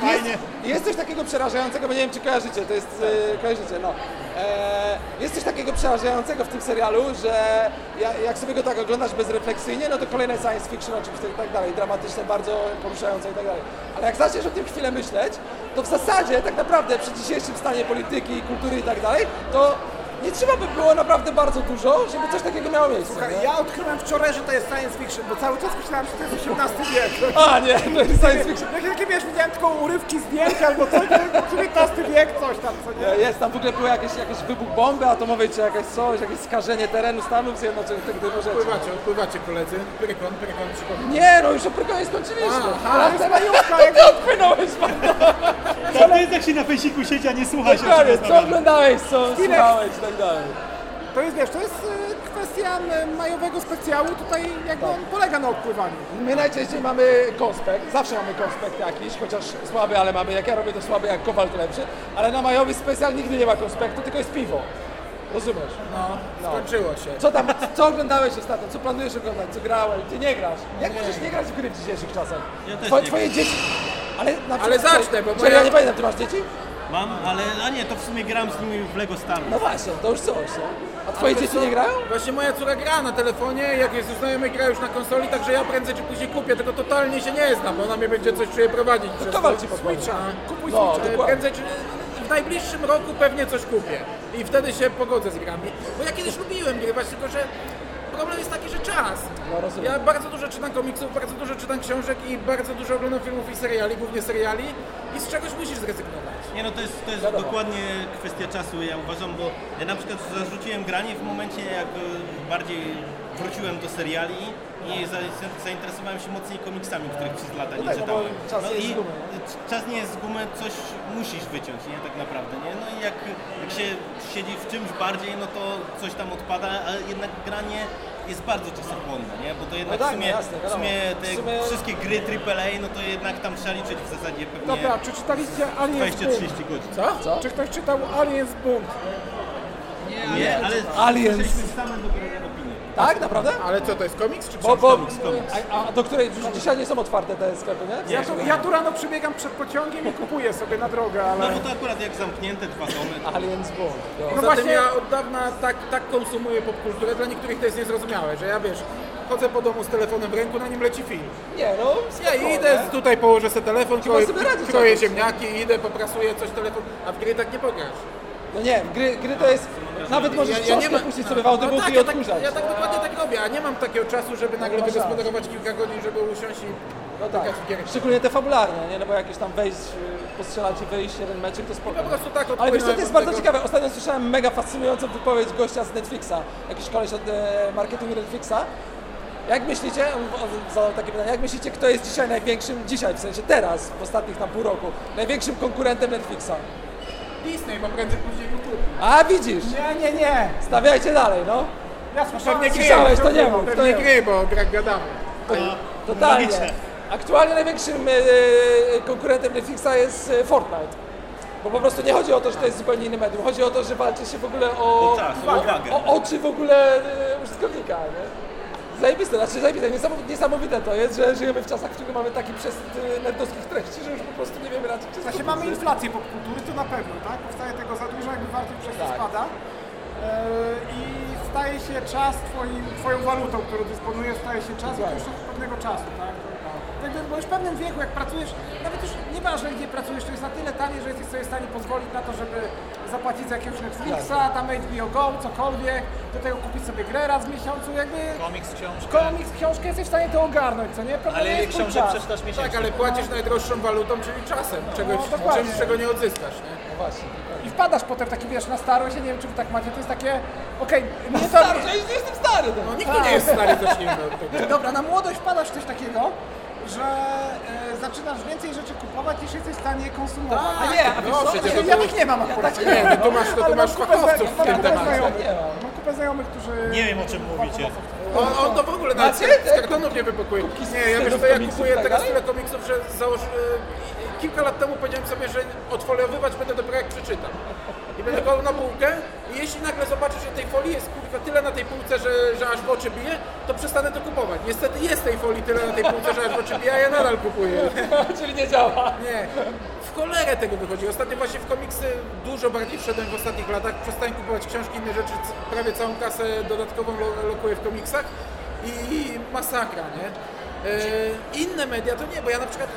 fajnie. Jest, jest coś takiego przerażającego, bo nie wiem czy kojarzycie, to jest, e, kojarzycie, no. E, jest coś takiego przerażającego w tym serialu, że ja, jak sobie go tak oglądasz bezrefleksyjnie, no to kolejne science fiction oczywiście i tak dalej, dramatyczne, bardzo poruszające i tak dalej. Ale jak zaczniesz o tym chwilę myśleć, to w zasadzie tak naprawdę przy dzisiejszym stanie polityki, kultury i tak dalej, to nie trzeba by było naprawdę bardzo dużo, żeby coś takiego miało miejsce. Słuchaj, nie? ja odkryłem wczoraj, że to jest science fiction, bo cały czas myślałem, że to jest XVIII wiek. A nie, to jest science fiction. Jak, jak wiesz, widziałem tylko urywki zdjęć albo coś, XIX wiek, coś tam, co nie? Nie, Jest, tam w ogóle był jakiś, jakiś wybuch bomby atomowej, czy jakieś coś, jakieś skażenie terenu Stanów Zjednoczonych, tego typu rzeczy. Odpływacie, odpływacie koledzy. Prykon, prykon, przypomnę. Nie, no już o Prykonie skończyliśmy. Aha, teraz majówka, to jak- ty odpłynąłeś. Tak, to jest jak się na fejsiku siedzi, a nie słucha się, co rozmawiamy. oglądałeś, co Chwilę. słuchałeś i tak dalej. To jest, wiesz, to jest e, kwestia majowego specjału, tutaj jakby on polega na odpływaniu. My najczęściej mamy konspekt, zawsze mamy konspekt jakiś, chociaż słaby, ale mamy, jak ja robię to słaby, jak Kowal to lepszy, ale na majowy specjal nigdy nie ma konspektu, tylko jest piwo. Rozumiesz? No, skończyło się. Co tam, co oglądałeś ostatnio, co planujesz oglądać, co grałeś, ty nie grasz. Jak możesz nie grać w gry w dzisiejszych czasach? Ja też Twoje, nie twoje dzieci... Ale, na Ale przykład- zacznę, bo Czekaj, moja- ja nie pamiętam, ty masz dzieci? Mam, ale a nie, to w sumie gram z nimi w Lego Star Wars. No właśnie, to już coś, no. A twoje dzieci nie grają? Właśnie moja córa gra na telefonie, jak jest u znajomych gra już na konsoli, także ja prędzej czy później kupię, tylko totalnie się nie znam, bo ona mnie będzie coś czuje prowadzić Kowal to. ci podpowie. Switcha. Kupuj No, Switcha. dokładnie. Prędzej czy w najbliższym roku pewnie coś kupię. I wtedy się pogodzę z grami. Bo ja kiedyś lubiłem gry, właśnie tylko że problem jest taki, że czas. No, rozumiem. Ja bardzo dużo czytam komiksów, bardzo dużo czytam książek i bardzo dużo oglądam filmów i seriali, głównie seriali i z czegoś musisz zrezygnować. Nie no, to jest, to jest Wiadomo. dokładnie kwestia czasu, ja uważam, bo ja na przykład zarzuciłem granie w momencie, jak e, bardziej wróciłem do seriali i za- zainteresowałem się mocniej komiksami, których przez lata nie tak, no bo czytałem. czas nie jest i gumy, czas nie jest z gumy, coś musisz wyciąć, nie? Tak naprawdę, nie? No i jak, jak się siedzi w czymś bardziej, no to coś tam odpada, ale jednak granie jest bardzo czasochłonne, nie? Bo to jednak tak, w, sumie, no jasne, w wiadomo. sumie te W sumie- wszystkie gry AAA, no to jednak tam trzeba liczyć w zasadzie pewnie Dobra, czy czytaliście Aliens 20-30 Boom? godzin. Co? Co? Czy ktoś czytał Aliens Boom? Nie, ale Aliens. jesteśmy same dopiero opinie. Tak, naprawdę? Ale co, to jest komiks czy Bo, bo, komiks, komiks. A, a do której już dzisiaj nie są otwarte te sklepy, nie? Ja tu, ja tu rano przebiegam przed pociągiem i kupuję sobie na drogę, No ale... bo to akurat jak zamknięte dwa domy, to... Aliens Bond. No No właśnie właśnie, ja od dawna tak, tak konsumuję popkulturę, dla niektórych to jest niezrozumiałe, że ja wiesz, chodzę po domu z telefonem w ręku, na nim leci film. nie no, Ja idę, tutaj położę sobie telefon, kroję, kroję ziemniaki, idę, poprasuję coś telefon, a w gry tak nie pograsz. No nie, gry, gry to jest... Nawet możesz Ja- ja nie ma- puścić sobie w audiobook no tak, i ja tak, ja tak dokładnie tak robię, a nie mam takiego czasu, żeby nagle wygospodarować kilka godzin, żeby usiąść i No tak, szczególnie te fabularne, nie? No bo jakieś tam wejść, y, postrzelać i wyjść, jeden meczek to spoko. po prostu tak Ale wiesz co, to jest bardzo tego. ciekawe. Ostatnio słyszałem mega fascynującą wypowiedź gościa z Netflixa, jakiś koleś od e, marketingu Netflixa. Jak myślicie, on zadał takie pytanie, jak myślicie, kto jest dzisiaj największym, dzisiaj w sensie teraz, w ostatnich tam pół roku, największym konkurentem Netflixa? Disney, bo prędzej później kupi. A widzisz, Nie, nie, nie. stawiajcie dalej, no. Ja słyszałem, pewnie gry, Słyszałeś, to nie mów, to nie gry, bo jak gadamy. Totalnie. Logiczne. Aktualnie największym e, konkurentem Netflixa jest e, Fortnite. Bo po prostu nie chodzi o to, że to jest zupełnie inny medium. Chodzi o to, że walczy się w ogóle o, O o o oczy w ogóle e, użytkownika. Nie? Zajebiste, znaczy zajebiste. Niesamowite, niesamowite to jest, że żyjemy w czasach, w których mamy taki przesyt e, nerdowskich treści, że już po prostu nie wiemy raczej, czy Znaczy mamy inflację popkultury, to na pewno, tak? Powstaje tego za dużo, jakby wartość przez to Tak. spada. Eee, I staje się czas twoim, twoją walutą, którą dysponujesz, staje się czas to już od pewnego czasu, tak? Już w pewnym wieku, jak pracujesz, nawet już nieważne gdzie pracujesz, to jest na tyle tanie, że jesteś sobie w stanie pozwolić na to, żeby zapłacić za jakiegoś Netflixa, tam HBO Go, cokolwiek, do tego kupić sobie grę raz w miesiącu, jakby... Komiks, książkę. Komiks, książkę, jesteś w stanie to ogarnąć, co nie? Problem Ale jest twój książek czas. przeczytasz miesięcznie. Tak, ale płacisz najdroższą walutą, czyli czasem, czegoś, No, dokładnie. czymś, czego nie odzyskasz, nie? No właśnie. I wpadasz potem w taki, wiesz, na starość, ja nie wiem, czy wy tak macie, to jest takie, okej, mnie to... Stary, ja jestem stary. No nikt nie jest stary, zacznijmy od tego. Dobra, na młodość wpadasz w coś takiego, że e, zaczynasz więcej rzeczy kupować, niż jesteś w stanie konsumować. Tak, a nie, a no, wiesz co? przecież ja, to tych nie mam akurat. Nie, no to masz- to Ale masz mam kupę fachowców zna- w tym kupę temacie. znajomych. Nie. Mam kupę znajomych, którzy... Nie wiem, o czym mówicie. On, on to w ogóle nawet Macie? z kartonów nie wypakuje. Nie, ja wiesz, to ja kupuję tak teraz tyle komiksów, że założ... kilka lat temu powiedziałem sobie, że odfoliowywać będę dopiero jak przeczytam. I będę go na półkę i jeśli nagle zobaczę, że tej folii jest kurwa tyle na tej półce, że, że aż w oczy bije, to przestanę to kupować. Niestety jest tej folii tyle na tej półce, że aż w oczy bije, a ja nadal kupuję. Czyli nie działa. Nie. W cholerę tego wychodzi. Ostatnio właśnie w komiksy dużo bardziej wszedłem w ostatnich latach. Przestałem kupować książki, inne rzeczy. Prawie całą kasę dodatkową lo- lokuję w komiksach. I masakra, nie? Yy, inne media to nie, bo ja na przykład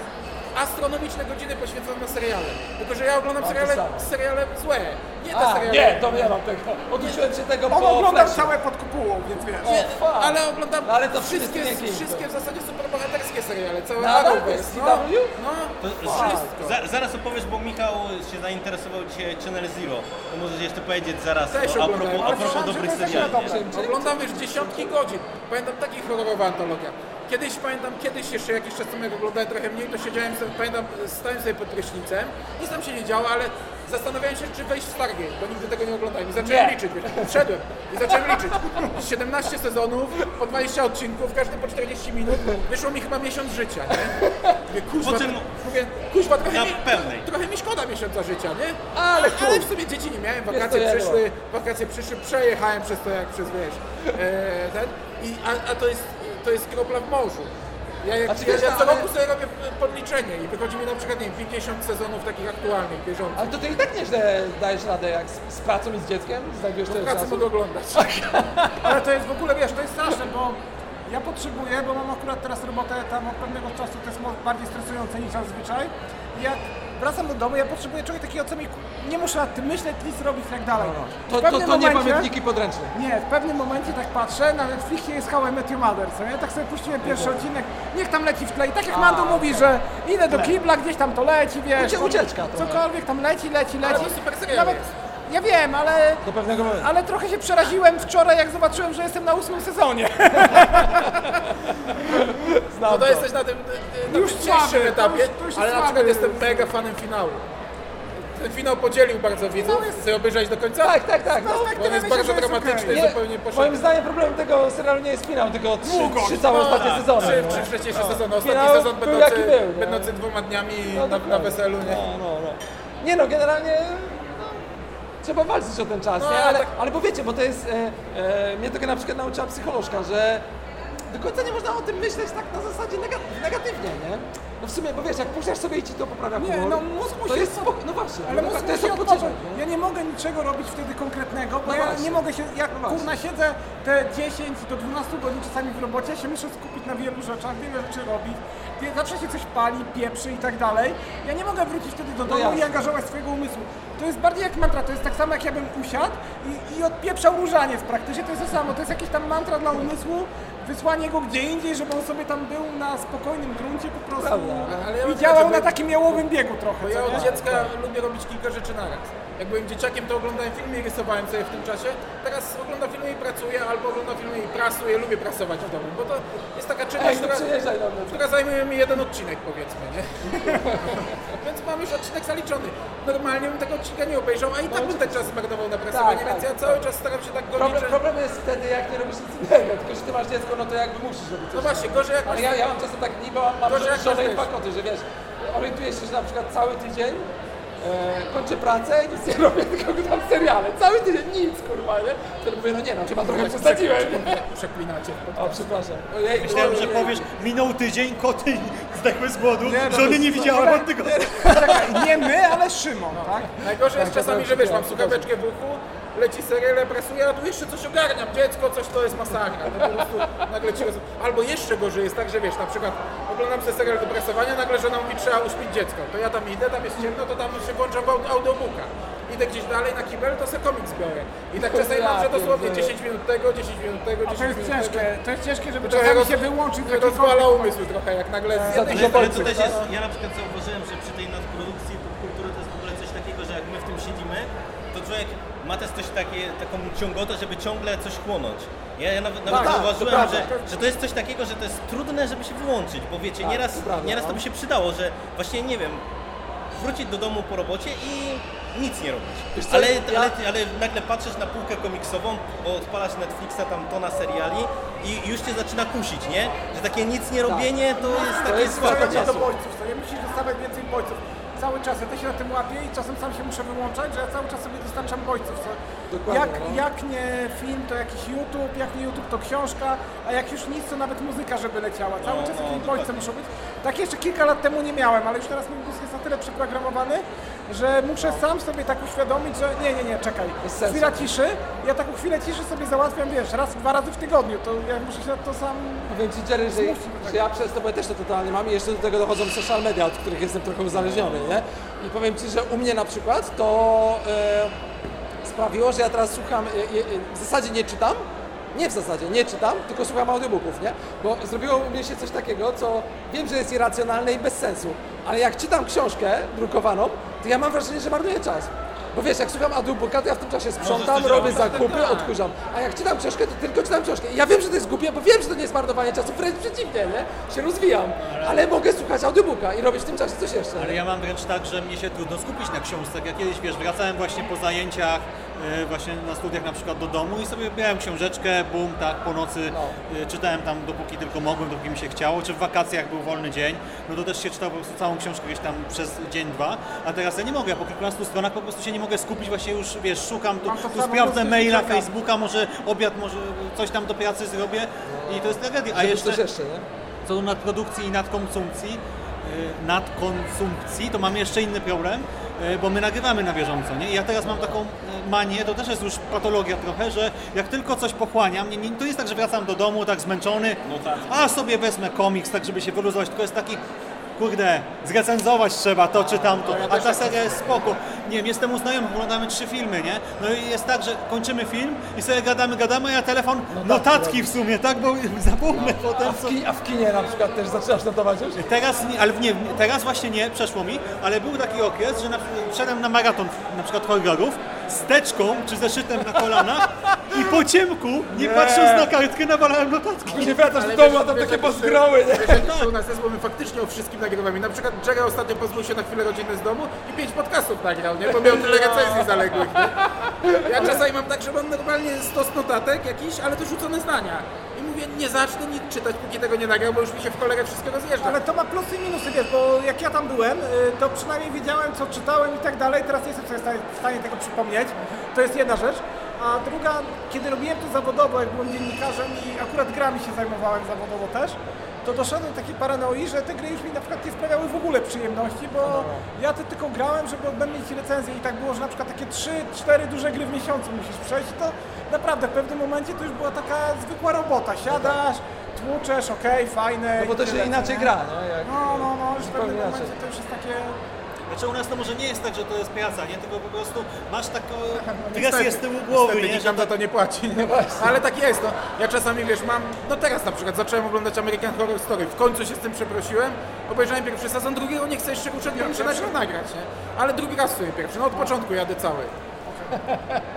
astronomiczne godziny poświęcam na seriale. Tylko, że ja oglądam seriale, seriale złe. Nie te A, seriale. nie, to nie mam tego. Odwróciłem się tego On po ogląda Fleszu. całe pod kupułą, więc wiesz. Nie, fuck. ale oglądam No, ale to wszystkie, wszystkie nie wszystkie w zasadzie superbohaterskie seriale, całe Nadal? Arrowverse, no, CW? no, To, wszystko. za, zaraz opowiesz, bo Michał się zainteresował dzisiaj Channel Zero. To możesz jeszcze powiedzieć zaraz Też o, a oglądałem. propos, a propos Słyszałem, że dobrych to jest seriali. dobrze. nie? Oglądam już dziesiątki godzin. Pamiętam taki horrorowa antologia. Kiedyś pamiętam, kiedyś jeszcze jakiś czas temu jak oglądałem trochę mniej, to siedziałem sobie, pamiętam, stałem sobie pod prysznicem, nic tam się nie działo, ale zastanawiałem się, czy wejść w Stargate, bo nigdy tego nie oglądałem. I zacząłem liczyć, wiesz, wszedłem i zacząłem liczyć. 17 sezonów, po 20 odcinków, każdy po 40 minut, wyszło mi chyba miesiąc życia, nie? Mówię, kuźwa, Po czym- mówię, kuźwa, trochę Na mi, pełnej. trochę mi szkoda miesiąca życia, nie? Ale, ale w sumie dzieci nie miałem, wakacje przyszły, wakacje przyszły, przejechałem przez to jak przez wiesz. E, ten, i, a, a to jest to jest kropla w morzu. Ja, jak, ja, ja co roku sobie robię podliczenie i wychodzi mi na przykład nie wiem, 50 sezonów takich aktualnych, bieżących. Ale to ty i tak nieźle dajesz radę, jak z, z pracą i z dzieckiem znajdujesz tyle pracy czasu. mogę oglądać. Ale to jest w ogóle, wiesz, to jest straszne, bo ja potrzebuję, bo mam akurat teraz robotę tam od pewnego czasu, to jest bardziej stresujące niż zazwyczaj. Jak wracam do domu, ja potrzebuję czegoś takiego, co mi nie muszę nad tym myśleć, nic robić i tak dalej. W To, to, to nie momencie- pamiętniki podręczne. Nie, w pewnym momencie tak patrzę, na Netflixie jest How I Met Your Mother, co nie? Tak sobie puściłem pierwszy odcinek, niech tam leci w tle. I tak jak A, Mando mówi, że idę do kibla, gdzieś tam to leci, wiesz. Ucie- ucieczka trochę. Cokolwiek tam leci, leci, leci. Ale to super serial jest. Ja wiem, ale... Do pewnego momentu. Ale trochę się przeraziłem wczoraj, jak zobaczyłem, że jestem na ósmym sezonie. Znam No to to. jesteś na tym, na Już tym słaby, cięższym to etapie, już- to już ale na przykład jestem jest. mega fanem finału. Ten finał podzielił bardzo widzów. Chcę obejrzeć do końca? Tak, tak, tak. No, Bo on jest bardzo jest dramatyczny Nie, zupełnie poszedł. moim zdaniem problemem tego serialu nie jest finał, tylko trzy, Długość. trzy całe No, ostatnie tak, sezony. Trzy, no. trzy wcześniejsze No. sezony. Ostatni Finał sezon był będący, był, nie? będący dwoma dniami No, na, na weselu, nie? No, no, no. Nie no, generalnie no, trzeba walczyć o ten czas, No, nie? ale Ale, tak- ale bo wiecie, bo to jest, e, e, mnie tego na przykład nauczyła psycholożka, że do końca nie można o tym myśleć tak na zasadzie nega- negatywnie, nie? No w sumie, bo wiesz, jak puszczasz sobie i ci to poprawia Nie, humor, no mózg to musi jest od- spoko, no właśnie, Ale no, mózg to jest musi odpocząć. nie? Ja nie mogę niczego robić wtedy konkretnego, bo No ja właśnie. nie mogę się, jak No kurna siedzę te 10 do 12 godzin czasami w robocie, się muszę skupić na wielu rzeczach, wiele rzeczy robić, zawsze się coś pali, pieprzy i tak dalej. Ja nie mogę wrócić wtedy do No domu i jasne. angażować swojego umysłu. To jest bardziej jak mantra, to jest tak samo jak ja bym usiadł i, i odpieprzał różaniec praktycznie, to jest to samo, to jest jakieś tam mantra dla umysłu, wysłanie go gdzie indziej, żeby on sobie tam był na spokojnym gruncie po prostu Prawda. Ale ja i działał na takim jałowym biegu trochę, Bo ja od dziecka lubię robić kilka rzeczy naraz. Jak byłem dzieciakiem, to oglądałem filmy i rysowałem sobie w tym czasie. Teraz oglądam filmy i pracuję, albo oglądam filmy i prasuję. Lubię prasować w domu, bo to jest taka Ej, czynność, no która, przyjeżdżaj do mnie. która zajmuje mi jeden odcinek, powiedzmy, nie? Więc mam już odcinek zaliczony. Normalnie bym tego odcinka nie obejrzał, a i tak bym ten czas zmarnował na prasowanie, Tak, więc tak, ja cały czas staram się tak gonić, Problem, że... problem jest wtedy, jak nie robisz nic innego, tylko że ty masz dziecko no to jakby musisz robić coś. No właśnie, gorzej jak Ale ja, ja mam czasem tak, niby mam, mam Gorzej jak masz, i dwa wiesz- koty, że wiesz, orientuję się, że na przykład cały tydzień e, kończę pracę i nic nie robię, tylko tam seriale. Cały tydzień nic, kurwa, nie? Wtedy mówię, no nie no, chyba trochę przesadziłem. Przeklinacie. O, przepraszam. Ojej, Myślałem, że powiesz, minął tydzień, koty zdechły z głodu, Nie, no żony nie widziałem od tygodnia. Nie my, ale Szymon, tak? Najgorzej jest Tak, czasami, że wiesz, mam słuchaweczkę w uchu, leci serial, presuję, a tu jeszcze coś ogarniam, dziecko, coś to jest masakra. To po prostu nagle ci roz... Albo jeszcze gorzej jest tak, że wiesz, na przykład oglądam sobie serial do prasowania, nagle żona mówi, trzeba uśpić dziecko. To ja tam idę, tam jest ciemno, to tam się włączam audiobooka. Idę gdzieś dalej na kibel, to se komiks biorę. I tak czasami mam, że dosłownie 10 minut tego, 10 minut tego, 10 A to jest minut ciężkie, tego. to jest ciężkie, żeby Trochę czasami roz- się wyłączyć. trochę rozwala umysł trochę, jak nagle z jednej Ale, ale to też jest, ja na przykład zauważyłem, że przy tej nadprodukcji popkultury to jest w ogóle coś takiego, że jak my w tym siedzimy, to człowiek ma też coś takie, taką ciągotę, żeby ciągle coś chłonąć. Ja, ja nawet, nawet Tak, to zauważyłem, prawda. że, że to jest coś takiego, że to jest trudne, żeby się wyłączyć, bo wiecie, Tak, nieraz, to prawda, nieraz to no. by się przydało, że właśnie, nie wiem, wrócić do domu po robocie i nic nie robić. Co, Ale, ale, ale nagle patrzysz na półkę komiksową, odpalasz Netflixa, tam tona seriali i już cię zaczyna kusić, nie? Że takie nic nie robienie to jest To takie jest słabe wracanie do czasu. bodźców, to nie musisz dostawać więcej bodźców. Cały czas, ja też się na tym łapię i czasem sam się muszę wyłączać, że ja cały czas sobie dostarczam bodźców. Co? Jak, no. jak nie film, to jakiś YouTube, jak nie YouTube, to książka, a jak już nic, to nawet muzyka, żeby leciała. Cały No, czas no, jakieś bodźce muszą być. Tak jeszcze kilka lat temu nie miałem, ale już teraz mój mózg jest na tyle przeprogramowany, że muszę sam sobie tak uświadomić, że nie, nie, nie, czekaj. Chwila ciszy, ja taką chwilę ciszy sobie załatwiam, wiesz, raz, dwa razy w tygodniu, to ja muszę się to sam... Powiem Ci Jerry, że, że ja przez to, bo ja też to totalnie mam i jeszcze do tego dochodzą social media, od których jestem trochę uzależniony, nie? I powiem Ci, że u mnie na przykład to e, sprawiło, że ja teraz słucham, e, e, w zasadzie nie czytam, nie w zasadzie, nie czytam, tylko słucham audiobooków, nie? Bo zrobiło u mnie się coś takiego, co wiem, że jest irracjonalne i bez sensu, ale jak czytam książkę drukowaną, to ja mam wrażenie, że marnuję czas. Bo wiesz, jak słucham audiobooka, to ja w tym czasie sprzątam, robię zakupy, odkurzam. A jak czytam książkę, to tylko czytam książkę. I ja wiem, że to jest głupie, bo wiem, że to nie jest marnowanie czasu, wręcz przeciwnie, nie? Się rozwijam. Ale mogę słuchać audiobooka i robić w tym czasie coś jeszcze. Ale ja mam wręcz tak, że mnie się trudno skupić na książce. Ja kiedyś, wiesz, wracałem właśnie po zajęciach, właśnie na studiach na przykład do domu i sobie brałem książeczkę, bum, tak, po nocy e, czytałem tam dopóki tylko mogłem, dopóki mi się chciało, czy w wakacjach był wolny dzień, no to też się czytał po prostu całą książkę gdzieś tam przez dzień, dwa, a teraz ja nie mogę, ja po kilkunastu stronach po prostu się nie mogę skupić, właśnie już, wiesz, szukam, tu, Mam tu sprawdzę maila. Facebooka, może obiad, może coś tam do pracy zrobię i to jest tragedia. A jeszcze, jeszcze, nie? co do nadprodukcji i nadkonsumpcji, y, nadkonsumpcji, to mamy jeszcze inny problem, bo my nagrywamy na bieżąco, nie? I ja teraz mam taką y, manię, to też jest już patologia trochę, że jak tylko coś pochłaniam, nie, nie, to jest tak, że wracam do domu tak zmęczony, a sobie wezmę komiks, tak żeby się wyluzować, tylko jest taki Kurde, zrecenzować trzeba to czy tamto, a ta seria jest spoko. Nie wiem, jestem u znajomych, oglądamy trzy filmy, nie? No i jest tak, że kończymy film i sobie gadamy, gadamy, a ja telefon, notatki w sumie, tak? Bo zapomnę potem. A w, ki- a w kinie na przykład też zaczynasz notować już? Teraz nie, ale nie, teraz właśnie nie, przeszło mi, ale był taki okres, że na, szedłem na maraton na przykład horrorów z teczką czy zeszytem na kolanach i po ciemku, nie, Nie. patrząc na kartkę, nawalałem notatki. Nie wracasz do domu, a tam takie pozgroły, nie? Już u nas jest, bo my faktycznie o wszystkim nagrywamy. Na przykład Jerry ostatnio pozbył się na chwilę rodziny z domu i pięć podcastów nagrał, nie? Bo miał tyle recenzji zaległych, nie? Ja czasami mam tak, że mam normalnie stos notatek jakiś, ale to rzucone zdania. Nie zacznę nic czytać, póki tego nie nagrał, bo już mi się w kolegę wszystko rozjeżdża. Ale to ma plusy i minusy, wiesz, bo jak ja tam byłem, y, to przynajmniej wiedziałem, co czytałem i tak dalej. Teraz nie jestem sobie w stanie tego przypomnieć. To jest jedna rzecz. A druga, kiedy robiłem to zawodowo, jak byłem dziennikarzem i akurat grami się zajmowałem zawodowo też, to doszedłem do takiej paranoi, że te gry już mi na przykład nie sprawiały w ogóle przyjemności, bo ja ty tylko grałem, żeby odbębnić recenzję i tak było, że na przykład takie 3-4 duże gry w miesiącu musisz przejść to naprawdę w pewnym momencie to już była taka zwykła robota. Siadasz, tłuczesz, okej, fajne. No bo to się inaczej gra, nie? Jak- No, no, no, już w pewnym momencie to już jest takie... Znaczy u nas to może nie jest tak, że to jest praca, nie? Tylko po prostu masz taką Niestety, presję z tyłu głowy, niestety, nie? nikt nam za to nie płaci. Nie? Ale tak jest, no. Ja czasami, wiesz, mam... No teraz na przykład zacząłem oglądać American Horror Story. W końcu się z tym przeprosiłem. Obejrzałem pierwszy sezon, drugiego nie chcę jeszcze ruszać, bo muszę nagrać, nie? Ale drugi raz sobie pierwszy, no od początku jadę cały.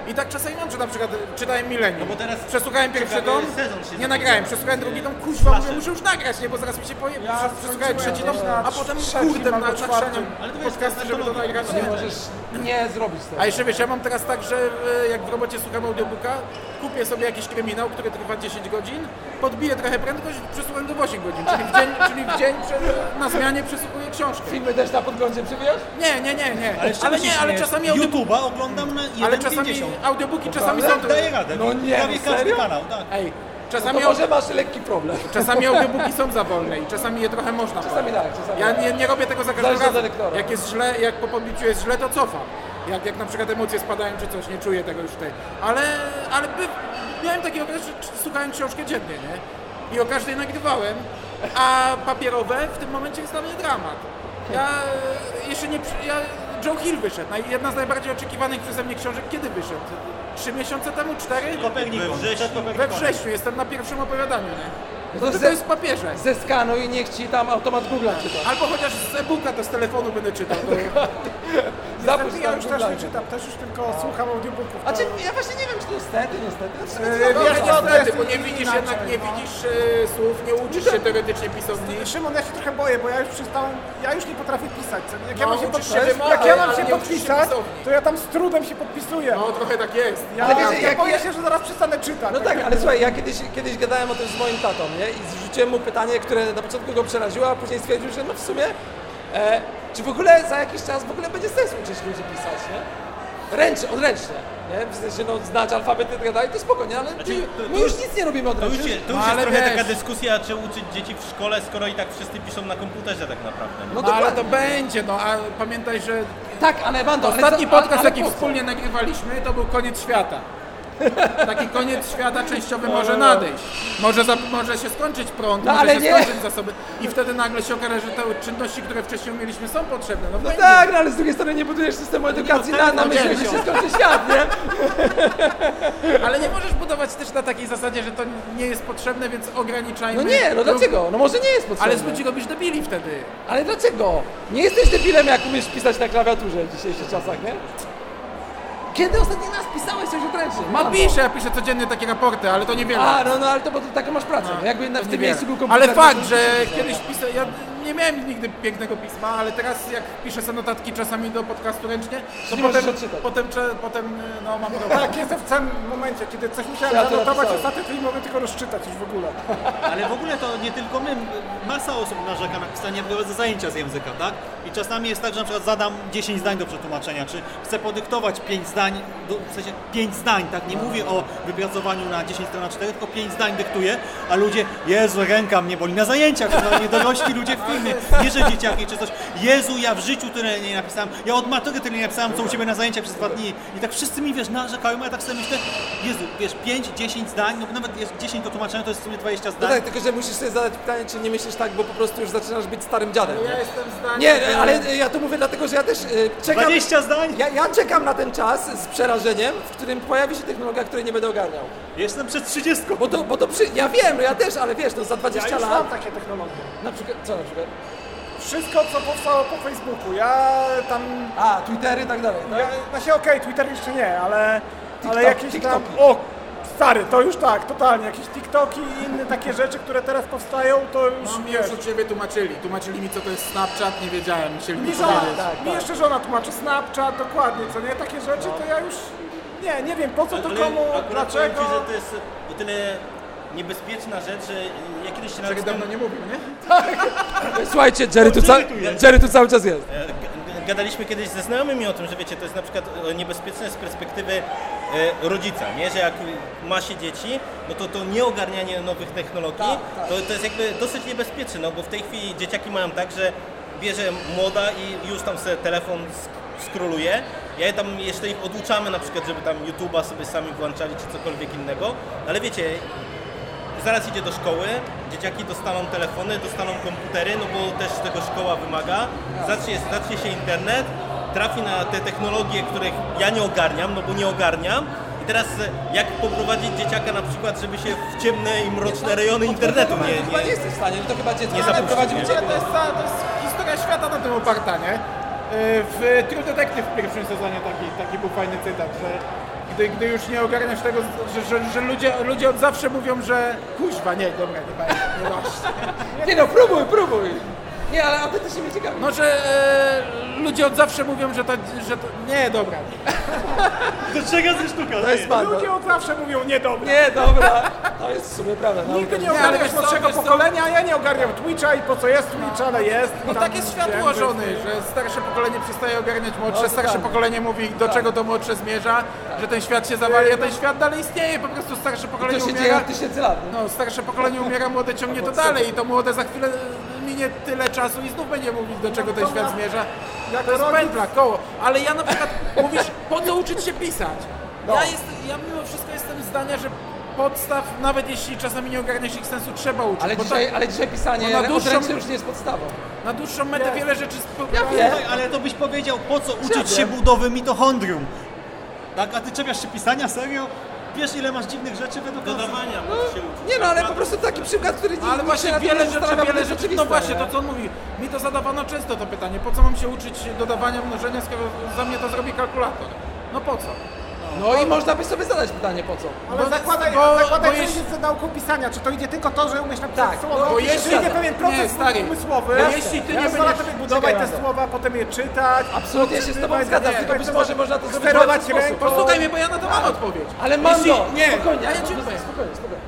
I tak czasami mam, że na przykład czytałem Millennium. No bo teraz przesłuchałem pierwszy tom, sezon się nie nagrałem, przesłuchałem drugi tom, kuźwa, mówię, muszę już nagrać, nie, bo zaraz mi się poje... Ja przesłuchałem trzeci tom, a potem kurde, na, albo na czwartym. krzaniu Ale to wiesz, podcasty, żeby to nagrać. to Nie możesz... Nie zrobić tego. A jeszcze wiesz, ja mam teraz tak, że e, jak w robocie słucham audiobooka, kupię sobie jakiś kryminał, który trwa 10 godzin, podbiję trochę prędkość, przesłucham go w 8 godzin, czyli w dzień, czyli w dzień przed, na zmianie przesłuchuję książkę. Filmy też na podglądzie przewijasz? Nie, nie, nie, nie. Ale, ale nie, ale czasami. YouTube'a oglądam na 1,50. Ale czasami audiobooki czasami są... Naprawdę? Daję radę. No nie, Prawie no każdy serio? kanał, tak. Ej, No czasami... to może masz lekki problem. Czasami audiobooki są za wolne i czasami je trochę można. Czasami tak, czasami Ja tak. nie, nie robię tego za każdym Zależy od razem. lektora. Jak jest źle, jak po podbiciu jest źle, to cofam. Jak, jak na przykład emocje spadają czy coś, nie czuję tego już tutaj. Ale, ale by, miałem taki okres, że słuchałem książkę dziennie, nie? I o każdej nagrywałem, a papierowe w tym momencie jest dla mnie dramat. Ja e, jeszcze nie... przy- Ja, Joe Hill wyszedł, naj- jedna z najbardziej oczekiwanych przeze mnie książek. Kiedy wyszedł? Trzy miesiące temu? Cztery? Kopernikon. We wrześniu. We wrześniu, jestem na pierwszym opowiadaniu, nie? No No to to, ze- jest papierze. Zeskanuj i niech ci tam automat Google'a czyta. Albo chociaż z e-booka to z telefonu będę czytał. To... Zapuść Niestety ja już też nie czytam, też już tylko słucham audiobooków. A to- czy ja właśnie nie wiem, czy niestety, niestety. Yy, No, wiesz, wiesz, no, to niestety, jest bo nie widzisz inaczej, jednak, nie no. widzisz e, słów, nie uczysz się teoretycznie pisowni. Szymon, ja się trochę boję, bo ja już przestałem, ja już nie potrafię pisać. Nie? Jak, ja No, mam się, podpisać, jak ja mam się podpisać, to ja tam z trudem się podpisuję. No trochę tak jest. Ja, Ale wiecie, ja boję ja- się, że zaraz przestanę czytać. No tak, ale słuchaj, ja kiedyś, kiedyś gadałem o tym z moim tatą, nie? I zrzuciłem mu pytanie, które na początku go przeraziło, a później stwierdził, że no w sumie, e, czy w ogóle za jakiś czas w ogóle będzie sens uczyć ludzi pisać, nie? Ręcz, odręcznie, nie? W sensie, no, znać alfabet i tak dalej, to spokojnie, ale Znaczy, my, to- my to już już- nic nie robimy To odręcznie. już, je, to No, już jest ale trochę wiesz- taka dyskusja, czy uczyć dzieci w szkole, skoro i tak wszyscy piszą na komputerze tak naprawdę. Nie? No, No ale to dokładnie. będzie, no a pamiętaj, że Tak, ale Wando, ale ostatni za- podcast, ale jaki po co? wspólnie nagrywaliśmy, to był koniec świata. Taki koniec świata częściowy No, może no, no. nadejść. Może, za, może się skończyć prąd, No, może się nie. skończyć zasoby i wtedy nagle się okaże, że te czynności, które wcześniej umieliśmy są potrzebne. No, No tak, no ale z drugiej strony nie budujesz systemu edukacji na, na myśli, że się skończy świat, nie? Ale nie możesz budować też na takiej zasadzie, że to nie jest potrzebne, więc ograniczajmy. No nie, no dlaczego? No może nie jest potrzebne. Ale z ludzi robisz debili wtedy. Ale dlaczego? Nie jesteś debilem, jak umiesz pisać na klawiaturze w dzisiejszych czasach, nie? Kiedy ostatni raz pisałeś coś odręcznie? Ma Wando? piszę, ja piszę codziennie takie raporty, ale to niewiele. A, no, no ale to bo to taką masz pracę. No, jakby na, w tym Niewiele. miejscu był komputer... Ale fakt, że kiedyś pisałem, ja nie miałem nigdy pięknego pisma, ale teraz jak piszę sobie notatki czasami do podcastu ręcznie, to Nie potem, potem, cze- potem no mam problem. Tak, jestem w całym momencie, kiedy coś musiałem Ja to zanotować, ostatnio to nie mogę tylko rozczytać już w ogóle. Ale w ogóle to nie tylko my, masa osób narzeka na pisanie ze zajęcia z języka, tak? I czasami jest tak, że na przykład zadam 10 zdań do przetłumaczenia, czy chcę podyktować 5 zdań, do, w sensie 5 zdań, tak? Nie mówię o wypracowaniu na 10 stron na 4, tylko 5 zdań dyktuję, a ludzie, Jezu, ręka mnie boli na zajęciach, no, nie dorośli ludzie w filmie, nie że dzieciaki czy coś. Jezu, ja w życiu tyle nie napisałem, ja od matury tyle nie napisałem, co u Ciebie na zajęciach przez dwa dni. I tak wszyscy mi, wiesz, narzekają, a ja tak sobie myślę, Jezu, wiesz, 5, 10 zdań, no bo nawet jest 10 do tłumaczenia, to jest w sumie 20 No zdań. tak, tylko że musisz sobie zadać pytanie, czy nie myślisz tak, bo po prostu już zaczynasz być starym dziadem. Ja jestem zdania, Nie, ale ja to mówię dlatego, że ja też e, czekam... 20 zdań? Ja, ja czekam na ten czas z przerażeniem, w którym pojawi się technologia, której nie będę ogarniał. Jestem przed 30. Bo to, bo to przy... Ja wiem, no ja też, ale wiesz, no za 20 Ja już lat... mam takie technologie. Na przykład, co na przykład? Wszystko, co powstało po Facebooku. Ja tam... A, Twittery i tak dalej, tak? Ja, znaczy okej, Twitter jeszcze nie, ale, ale TikTok, jakieś tam... TikToki. O! Stary, to już tak, totalnie. Jakieś TikToki i inne takie rzeczy, które teraz powstają, to już No, mi już od ciebie tłumaczyli. Tłumaczyli mi, co to jest Snapchat, nie wiedziałem, musieli mi Mi, żona, powiedzieć. mi jeszcze żona tłumaczy Snapchat, dokładnie, co nie? Takie rzeczy, to ja już... Nie, nie wiem, po co to Ale komu, akurat dlaczego... Ci, że to jest o tyle niebezpieczna rzecz, że ja kiedyś się nawet... dawno nie mówił, nie? Słuchajcie, Jerry tu, ca... Jerry tu cały czas jest. E, g- Gadaliśmy kiedyś ze znajomymi o tym, że wiecie, to jest na przykład e, niebezpieczne z perspektywy e, rodzica, nie? Że jak ma się dzieci, no to to nieogarnianie nowych technologii, Tak, To, to jest jakby dosyć niebezpieczne, no bo w tej chwili dzieciaki mają tak, że bierze młoda i już tam sobie telefon sk- skroluje. Ja je tam jeszcze ich oduczamy na przykład, żeby tam YouTube'a sobie sami włączali czy cokolwiek innego, ale wiecie, zaraz idzie do szkoły, dzieciaki dostaną telefony, dostaną komputery, no bo też tego szkoła wymaga, zacznie, zacznie się internet, trafi na te technologie, których ja nie ogarniam, no bo nie ogarniam. I teraz e, jak poprowadzić dzieciaka na przykład, żeby się w ciemne i mroczne rejony internetu nie, chyba nie nie, jesteś w stanie, no to chyba dziecko nie nie? ciebie. To jest, ta, to jest historia świata na tym oparta, nie? w True Detective w pierwszym sezonie taki, taki był fajny cytat, że gdy, gdy już nie ogarniasz tego, że, że, że ludzie, ludzie od zawsze mówią, że kuźwa, nie, dobra, nie nie. Nie no, próbuj, próbuj. Nie, ale autentycznie mnie ciekawi. No, że e, ludzie od zawsze mówią, że to, że to... Nie, dobra. Do czego ze sztuka? To jest banda. Ludzie od zawsze mówią nie dobra. Nie, dobra. To jest w sumie prawda. Nigdy nie nauka- ogarniasz młodszego pokolenia, a ja nie ogarniam Twitcha i po co jest Twitch, ale jest. No Tam tak jest świat ułożony, że starsze pokolenie przestaje ogarniać młodsze, No, starsze tak. pokolenie mówi do czego to młodsze zmierza, że ten świat się zawali, a ten świat dalej istnieje, po prostu starsze pokolenie to się umiera. dzieje od tysięcy lat, nie? No, starsze pokolenie umiera, młode ciągnie to dalej i to młode za chwilę minie tyle czasu i znów będzie mówić do czego ten świat zmierza. To jest pętla, koło. Ale ja na przykład mówisz, po co uczyć się pisać? No. Ja, jest, ja mimo wszystko jestem zdania, że podstaw, nawet jeśli czasami nie ogarniasz ich sensu, trzeba uczyć. Ale bo dzisiaj, ale dzisiaj pisanie na dłuższą, już nie jest podstawą. na dłuższą metę wiele rzeczy... spo- Ja wiem. Ale to byś powiedział, po co uczyć się budowy mitochondrium? Tak, a ty czepiasz się pisania? Serio? Wiesz ile masz dziwnych rzeczy według Dodawania no, się uczyć. Nie no, ale po prostu taki przykład, który nikt Ale właśnie się wiele nie rzeczy, wiele rzeczy, no właśnie, nie? to co on mówi, mi to zadawano często to pytanie, po co mam się uczyć dodawania, mnożenia, skoro za mnie to zrobi kalkulator? No po co? No i można by sobie zadać pytanie po co. Bo- Ale zakładaj, bo- zakładaj bo że jeśli- jest nauką pisania. Czy to idzie tylko to, że umiesz napisać Tak, słowo? no, bo Czy jeśli- idzie pewien proces Nie, stary, umysłowy? bo jeśli ty nie pozwala będziesz- tobie budować Czekaj, te słowa, potem je czytać. Absolutnie się z tobą odczytywać, zgadzam, nie, tylko być tak, może można to zrobić w sterować łatwy sposób. ręką. Posłuchaj mnie, bo ja na to mam odpowiedź. Ale Mando, Jeśli- nie, spokojnie, ja ja ci ci powiem. spokojnie, spokojnie.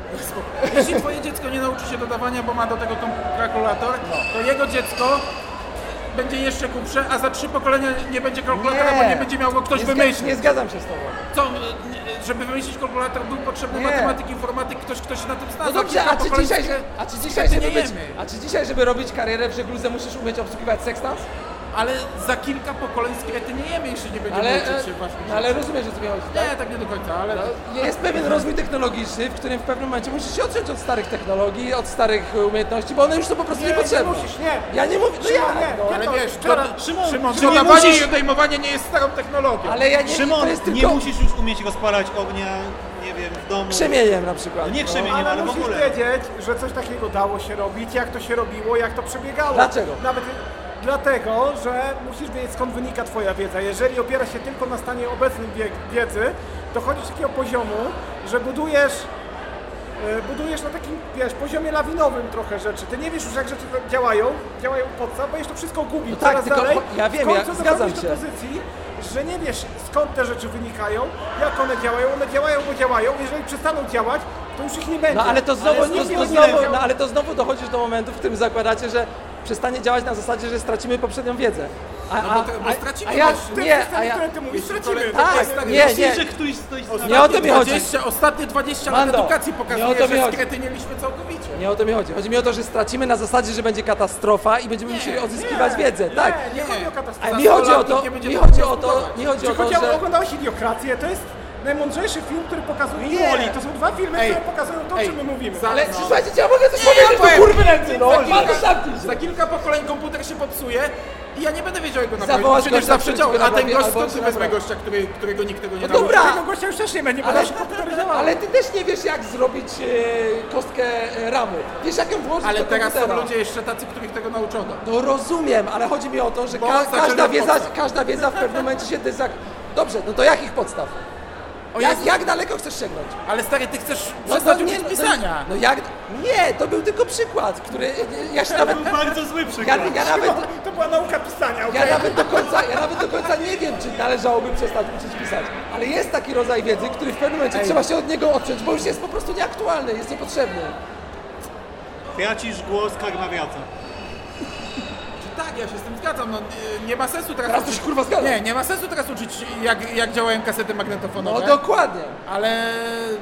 Jeśli twoje dziecko nie nauczy się dodawania, bo ma do tego tą kalkulator, to jego dziecko będzie jeszcze głupsze, a za trzy pokolenia nie będzie kalkulatora, bo nie będzie miał go ktoś nie wymyślić. Nie zgadzam się z tobą. Co, nie- żeby wymyślić kalkulator był potrzebny Nie. matematyk, informatyk, ktoś, ktoś się na tym zna. No dobrze, a czy dzisiaj, a czy dzisiaj, żeby być, a czy dzisiaj, żeby robić karierę w żegludze, musisz umieć obsługiwać sekstans? Ale za kilka pokoleń skretniejemy, jeśli nie będziemy Ale, uczyć się właśnie. no, ale rozumiesz, o co mi chodzi, tak? Nie, tak nie do końca, ale... No, jest pewien rozwój technologiczny, w którym w pewnym momencie musisz się odciąć od starych technologii, od starych umiejętności, bo one już są po prostu Nie, nie niepotrzebne. musisz, nie. Ja nie mówię, no Szymon, ja, nie. no, Ale to- wiesz, Szymon, to, Szymon, Szymon, nie dodawanie musisz- i odejmowanie nie jest starą technologią. ale ja nie, Szymon, jest nie tylko musisz już umieć rozpalać ognia, nie wiem, w domu. krzemieniem na przykład. No nie no. krzemieniem, Ale ale w musisz ogóle. wiedzieć, że coś takiego dało się robić, jak to się robiło, jak to przebiegało. Dlaczego? Nawet dlatego, że musisz wiedzieć skąd wynika twoja wiedza. Jeżeli opiera się tylko na stanie obecnym wie- wiedzy, dochodzisz do takiego poziomu, że budujesz e, budujesz na takim, wiesz, poziomie lawinowym trochę rzeczy. Ty nie wiesz już, jak rzeczy działają, działają podstaw, będziesz to wszystko gubił No tak, coraz tylko dalej. ja wiem, ja zgadzam się. do pozycji, że nie wiesz, skąd te rzeczy wynikają, jak one działają. One działają, bo działają. Jeżeli przestaną działać, to już ich nie będzie. No ale to znowu, Ale to, to będzie znowu, no, ale to znowu dochodzisz do momentu, w którym zakładacie, że przestanie działać na zasadzie, że stracimy poprzednią wiedzę. A, No bo to- bo stracimy a ja. Tym nie, a ja, ty mówisz, stracimy. tak, nie, nie, że ktoś stoi nie o to mi chodzi. 20, ostatnie 20 lat Mando, edukacji nie o pokazuje, to mi że chodzi. skretyniliśmy całkowicie. Nie o to mi chodzi. Chodzi mi o to, że stracimy na zasadzie, że będzie katastrofa i będziemy musieli odzyskiwać wiedzę. Tak. Nie, nie chodzi o katastrofę. Mi chodzi o to, nie mi chodzi o to, mi chodzi o Czy to, chodzi o, że... oglądałeś Idiokrację? To jest najmądrzejszy film, który pokazuje Nie. Wall-E. To są dwa filmy, Ej. które pokazują to, o Ej. czym my mówimy. Ale no. słuchajcie, ja mogę coś Nie, powiedzieć powiem. kurwy nędzy, no? Za kilka, za kilka pokoleń komputer się popsuje i ja nie będę wiedział jego naprawić, Zawołać przecież gościa, zawsze który działa. ci go A ten naprawi, gość albo skąd wezmę naprawi. gościa, który, którego nikt tego nie No dobra. Tego gościa już też nie będzie, bo Ale, nasze komputery działały. ale ty też nie wiesz, jak zrobić e, kostkę e, ramu. Wiesz, jak ją włożyć Ale do teraz są komputera. ludzie jeszcze tacy, których tego nauczono. No rozumiem, ale chodzi mi o to, że Bo ka zaczęli każda, od wiedza, podstaw. każda wiedza w pewnym momencie się dezak... Dobrze, no to jakich podstaw? O Jak, Jezu. jak daleko chcesz sięgnąć? Ale stary, ty chcesz No przestać uczyć no, pisania. No jak? Nie, to był tylko przykład, który ja się nawet... To był bardzo zły Ja, przykład. ja, nawet, To była nauka pisania, ja nawet do końca, ja nawet do końca nie wiem, czy należałoby przestać uczyć pisać. Ale jest taki rodzaj wiedzy, który w pewnym momencie trzeba się od niego odciąć, bo już jest po prostu nieaktualny, jest niepotrzebny. Tracisz głos, karma wraca. Czy tak, ja się z tym zgadzam. No, nie- ma sensu teraz Teraz to uczyć... się kurwa zgadzam. Nie, nie ma sensu teraz uczyć, jak, jak działają kasety No magnetofonowe. dokładnie. Ale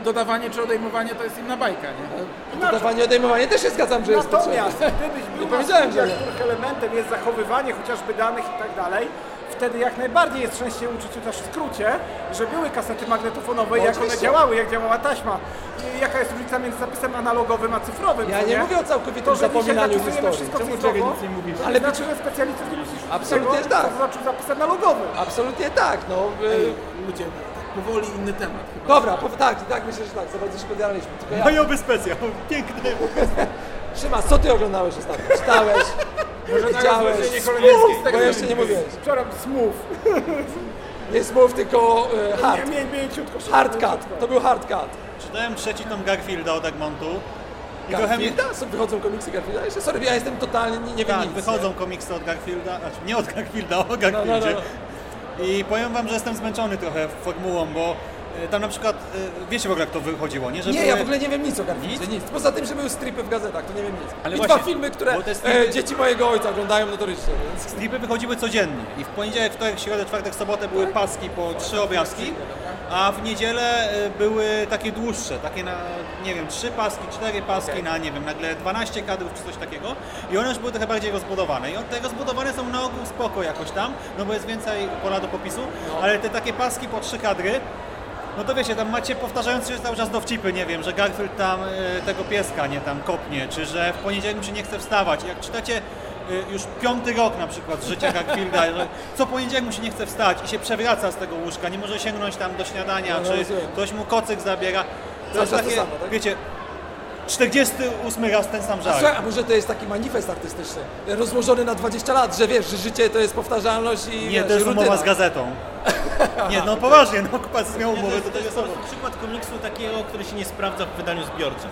dodawanie czy odejmowanie to jest inna bajka, nie? Dodawanie, odejmowanie też się zgadzam, że jest Natomiast potrzebne. gdybyś był na studiach, których elementem jest zachowywanie chociażby danych i tak dalej, wtedy jak najbardziej jest częściej uczyć chociaż w skrócie, że były kasety magnetofonowe, No jak one działały, jak działała taśma. I jaka jest różnica między zapisem analogowym a cyfrowym. Ja co nie mówię o całkowitym to, że zapominaniu historii. wszystko Czemu cyfrowo, Jerry nic nie mówi? to Ale nie znaczy, że specjalistów nie musisz Absolutnie tego, tak. co znaczył zapis analogowy. Absolutnie tak, no. Ej, ludzie, tak powoli inny temat chyba. Dobra, po, tak, tak, myślę, że tak, za bardzo się podjaraliśmy. Tylko ja... Majowy specjal, piękny. Szymas, co ty oglądałeś ostatnio? Czytałeś? Może rozróżnienie Smooth, bo jeszcze nie nie mówiłeś. Przepraszam, smooth. Nie smooth, tylko e, hard. Nie, nie, mięciutko. Hard cut. To był hard cut. Czytałem trzeci tom Garfielda od Egmontu. I mnie... Garfielda? Wychodzą komiksy Garfielda? Jeszcze, sorry, ja jestem totalnie, nie, nie wiem Tak, nic. wychodzą komiksy od Garfielda, znaczy nie od Garfielda, o no, Garfieldzie. no. I powiem wam, że jestem zmęczony trochę formułą, bo tam na przykład, e, wiecie w ogóle jak to wychodziło, nie? Że Nie, były- ja w ogóle nie wiem nic o Garfieldzie, nic. Poza tym, że były stripy w gazetach, to nie wiem nic. Ale I właśnie, dwa filmy, które te stripy- e, dzieci mojego ojca oglądają notorycznie, więc... Stripy wychodziły codziennie i w poniedziałek, wtorek, środę, czwartek, sobotę były paski po trzy obrazki, a w niedzielę e, były takie dłuższe, takie na, nie wiem, trzy paski, cztery paski na, nie wiem, nagle 12 kadrów czy coś takiego i one już były trochę bardziej rozbudowane i te rozbudowane są na ogół spoko jakoś tam, no bo jest więcej pola do popisu, ale te takie paski po trzy kadry, no to wiecie, tam macie powtarzające się cały czas dowcipy, nie wiem, że Garfield tam e, tego pieska nie tam kopnie, czy że w poniedziałek mu się nie chce wstawać. Jak czytacie e, już piąty rok na przykład z życia Garfielda, że co poniedziałek mu się nie chce wstać i się przewraca z tego łóżka, nie może sięgnąć tam do śniadania, No, czy rozumiem. ktoś mu kocyk zabiera. To Cały jest czas to takie, samo, tak? wiecie, 48 raz ten sam A, żart. słuchaj, a może to jest taki manifest artystyczny, rozłożony na 20 lat, że wiesz, że życie to jest powtarzalność i Nie, wiesz, to jest rutyna. umowa z gazetą. Nie, no poważnie, no kupas miał Nie, to umowę, jest, to to jest jest po prostu przykład komiksu takiego, który się nie sprawdza w wydaniu zbiorczym.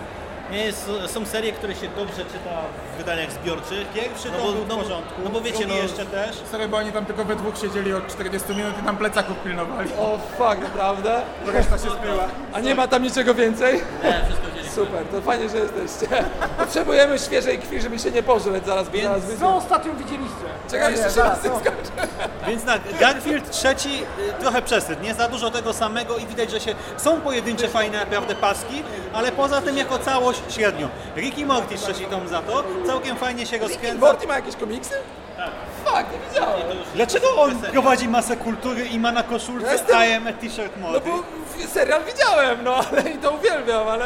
Nie, jest, są serie, które się dobrze czyta w wydaniach zbiorczych. Pierwszy no tom bo, był w no, porządku, no bo wiecie, no, jeszcze też. Sorry, bo oni tam tylko we dwóch siedzieli od 40 minut i tam plecaków pilnowali. O fuck, naprawdę? Bo reszta się spyła. A nie ma tam niczego więcej? Nie, wszystko. Super, to fajnie, że jesteście. Potrzebujemy świeżej krwi, żeby się nie pożreć zaraz, bo zaraz wyjdzie. Co ostatnio widzieliście? Czekaj, jeszcze się zaraz, raz no. skończę. Więc tak, Garfield trzeci y, trochę przesyt, nie za dużo tego samego i widać, że się są pojedyncze fajne naprawdę paski, ale poza tym jako całość średnio. Ricky Morty trzeci tom za to, całkiem fajnie się rozkręca. Morty ma jakieś komiksy? Tak. Fuck, nie widziałem. Dlaczego on prowadzi masę kultury i ma na koszulce Jestem- I am a t-shirt No Morty? bo w- serial widziałem, no ale i to uwielbiam, ale...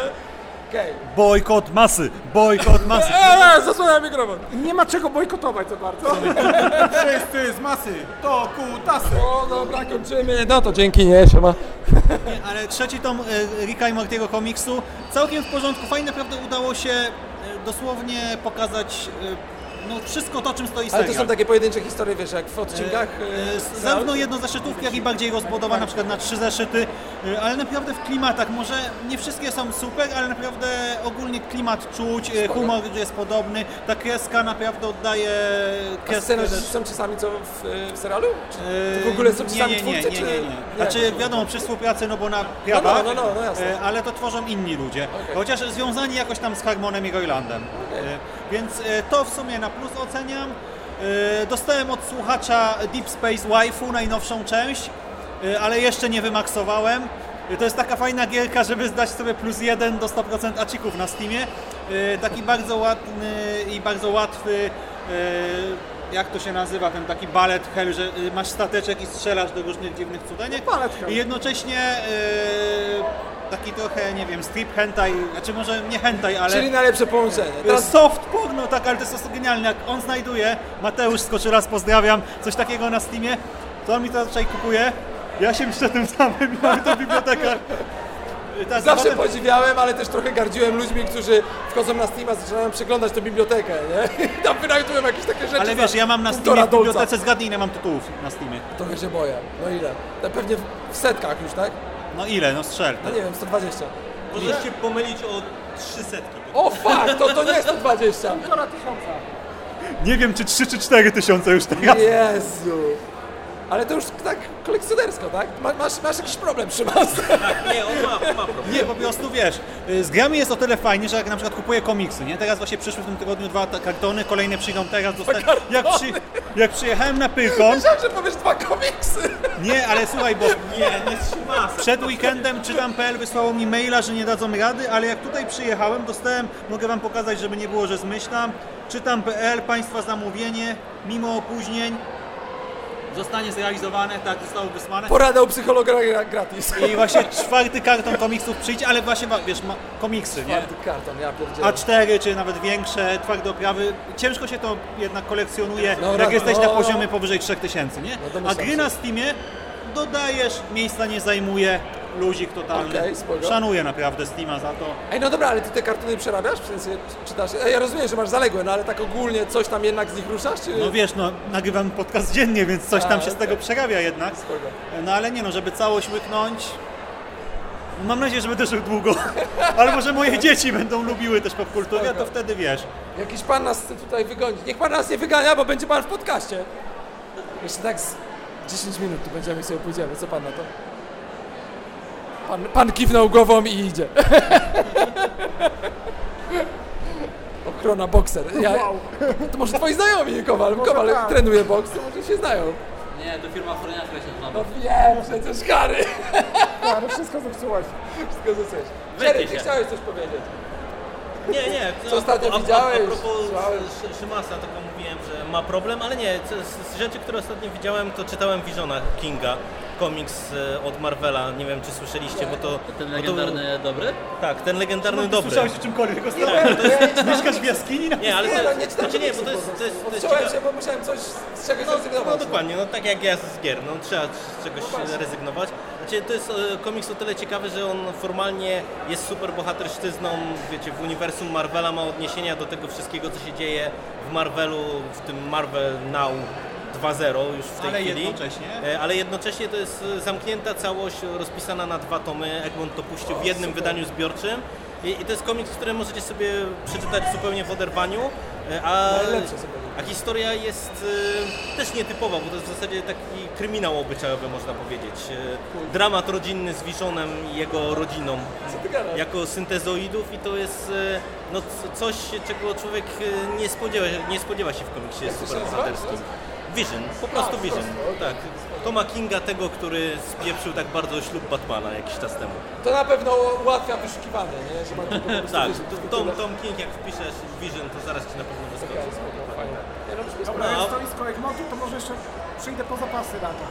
Okej. Bojkot masy, bojkot masy. Eee, zasłaniam mikrofon. Nie ma czego bojkotować za bardzo. Wszyscy z masy to kutasy. O, dobra, kończymy. No to dzięki, nie, siema. Nie, ale trzeci tom e, Ricka i Mortiego komiksu całkiem w porządku. Fajnie naprawdę udało się e, dosłownie pokazać e, no, wszystko to, czym stoi Ale serial. to są takie pojedyncze historie, wiesz, jak w odcinkach. E, e? Zarówno jednozeszytówki, jak i bardziej rozbudowane, na przykład na trzy zeszyty, e, ale naprawdę w klimatach. Może nie wszystkie są super, ale naprawdę ogólnie klimat czuć, e, humor jest podobny, ta kreska naprawdę oddaje A kreskę. sceny są czasami co w, e, w serialu? Czy E, w ogóle są nie, czasami nie, nie, twórcy, nie, czy... nie, nie. Znaczy wiadomo, przy współpracy, no bo na No, prawach, no, no, no, no jasne. e, ale to tworzą inni ludzie. Chociaż związani jakoś tam z Harmonem i Roylandem. E, Więc e, to w sumie na plus oceniam. E, Dostałem od słuchacza Deep Space Waifu, najnowszą część, e, ale jeszcze nie wymaksowałem. E, To jest taka fajna gierka, żeby zdać sobie plus jeden do 100% acików na Steamie. Taki bardzo ładny i bardzo łatwy jak to się nazywa, ten taki ballet hell, że masz stateczek i strzelasz do różnych dziwnych cudenek. I jednocześnie taki trochę, nie wiem, strip hentai, znaczy może nie hentai, ale... Czyli najlepsze połączenie. Teraz... Teraz Soft porno, tak, ale to jest prostu genialne. Jak on znajduje, Mateusz skoczy raz, pozdrawiam, coś takiego na Steamie, to on mi to zazwyczaj kupuje. Ja się mszczę tym samym i mamy to w bibliotekach. Zawsze potem- podziwiałem, ale też trochę gardziłem ludźmi, którzy wchodzą na Steama, zaczynają przeglądać tę bibliotekę, nie? I tam wynajdują jakieś takie rzeczy. Ale wiesz, za ja mam na Steamie w bibliotece, zgadnij ile mam tytułów na Steamie. Trochę się boję. No ile? To pewnie w setkach już, tak? No ile, no strzel. No nie wiem, 120. Możesz się pomylić o trzy setki. O fuck, to, to nie jest 120. Półtora tysiąca. Nie wiem, czy 3 czy 4 tysiące już teraz. Jezu. Ale to już tak kolekcjonersko, tak? Ma, masz, masz jakiś problem, Szymon? Nie, on ma, ma problem. Nie, po prostu wiesz, y, z grami jest o tyle fajnie, że jak na przykład kupuję komiksy, nie? Teraz właśnie przyszły w tym tygodniu dwa kartony, kolejne przyjdą teraz. Dostać... Jak, przy... jak przyjechałem na Pyrkon... Myślałem, że powiesz dwa komiksy. Nie, ale słuchaj, bo Nie, nie trzyma. przed weekendem czytam.pl wysłało mi maila, że nie dadzą rady, ale jak tutaj przyjechałem, dostałem, mogę wam pokazać, żeby nie było, że zmyślam, czytam.pl, państwa zamówienie, mimo opóźnień, zostanie zrealizowane, tak, zostało wysłane. Porada u psychologa gra- gratis. I właśnie czwarty karton komiksów przyjdzie, ale właśnie, wiesz, ma, komiksy, nie? Czwarty karton, ja pierdzielę. A4 czy nawet większe, twarde oprawy. Ciężko się to jednak kolekcjonuje, No, jak jesteś no, na no. poziomie powyżej 3000, nie? domyślam A gry na Steamie dodajesz, miejsca nie zajmuje, luzik totalny. Okej, spoko. Szanuję naprawdę Steama za to. Ej, no dobra, ale ty te kartony przerabiasz? W sensie czytasz? Ej, ja rozumiem, że masz zaległe, no ale tak ogólnie coś tam jednak z nich ruszasz? Czy... No wiesz, no nagrywam podcast dziennie, więc coś tam A, się z okej. tego przerabia jednak. No ale nie no, żeby całość łyknąć... no, Mam nadzieję, że będę żył długo. Albo że moje dzieci będą lubiły też popkulturę, to wtedy wiesz. Jakiś pan nas chce tutaj wygonić. Niech pan nas nie wygania, bo będzie pan w podcaście. Jeszcze tak z 10 minut tu będziemy sobie pójdziemy. Co pan na to? Pan, pan kiwnął głową i idzie. Ochrona bokser. Ja, to może twoi znajomi, Kowal. Kowal tak. trenuje boks, to może się znają. Nie, to firma ochroniarska się nazywa. No wiem, przecież kary. No wszystko zepsułeś. Wszystko zepsułeś. Jerry, ty chciałeś coś powiedzieć. Nie, nie. Co ostatnio a, widziałeś? A propos Szymasa, tylko mówiłem, że ma problem, ale nie, z, z rzeczy, które ostatnio widziałem, to czytałem Visiona Kinga, komiks e, od Marvela, nie wiem czy słyszeliście, bo to... Ten bo to legendarny dobry? Tak, ten legendarny dobry. Słyszałeś o czymkolwiek Nie, ostatnio? to jest- Mieszkasz w jaskini? Nie, ale Nie, to, no, nie czytam znaczy nie, bo to jest, to jest, to jest ciekawe- się, bo musiałem coś z czegoś no, zrezygnować. no dokładnie, no tak jak ja z gier, no trzeba z czegoś rezygnować. Znaczy to jest e, komiks o tyle ciekawy, że on formalnie jest super bohaterszczyzną, wiecie, w uniwersum Marvela ma odniesienia do tego wszystkiego, co się dzieje w Marvelu, w tym Marvel Now 2.0 już w tej Ale chwili. jednocześnie? E, Ale jednocześnie to jest e, zamknięta całość rozpisana na dwa tomy. Egmont to puścił w jednym wydaniu zbiorczym. I, I to jest komiks, który możecie sobie przeczytać zupełnie w oderwaniu. e, A, sobie. a historia jest e, też nietypowa, bo to jest w zasadzie taki kryminał obyczajowy, można powiedzieć. E, Dramat rodzinny z Wiszonem i jego rodziną jako syntezoidów i to jest e, no, coś, czego człowiek e, nie spodziewa, nie spodziewa się w komiksie Jak to. Vision, po prostu A, po Vision. prostu, okej. Tak. Toma Kinga, tego, który spieprzył tak bardzo ślub Batmana jakiś czas temu. To na pewno ułatwia wyszukiwanie, nie? Że ma prostu Tak, to- Tom. Tom King, jak wpiszesz Vision, to zaraz ci na pewno wyskoczy. No, Dobra, No. jest stoisko Egmontu, to może jeszcze przyjdę po zapasy lata.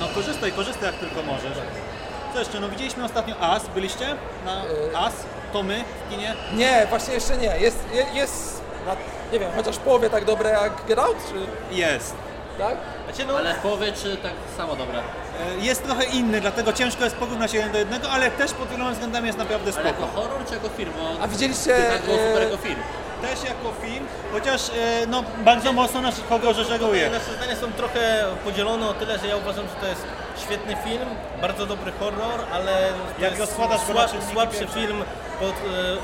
No korzystaj, korzystaj jak tylko możesz. Co jeszcze, no widzieliśmy ostatnio As, byliście na As? To my w kinie? Nie, właśnie jeszcze nie. Jest, je- jest na, nie wiem, chociaż w połowie tak dobre jak Get Out, czy... Jest. Tak? Znaczy, no, Ale w połowie czy tak samo dobre? E, Jest trochę inny, dlatego ciężko jest porównać jeden do jednego, ale też pod wieloma względami jest naprawdę Ale jako spoko. horror czy jako film? Bo A widzieliście, Tak było super e, jako film. Też jako film, chociaż e, no, bardzo mocno nasz horrorze żeguje. Nasze zdania są trochę podzielone o tyle, że ja uważam, że to jest świetny film, bardzo dobry horror, ale to Jak jest rozkładasz go na słab, czynniki słabszy pierwsze. film pod,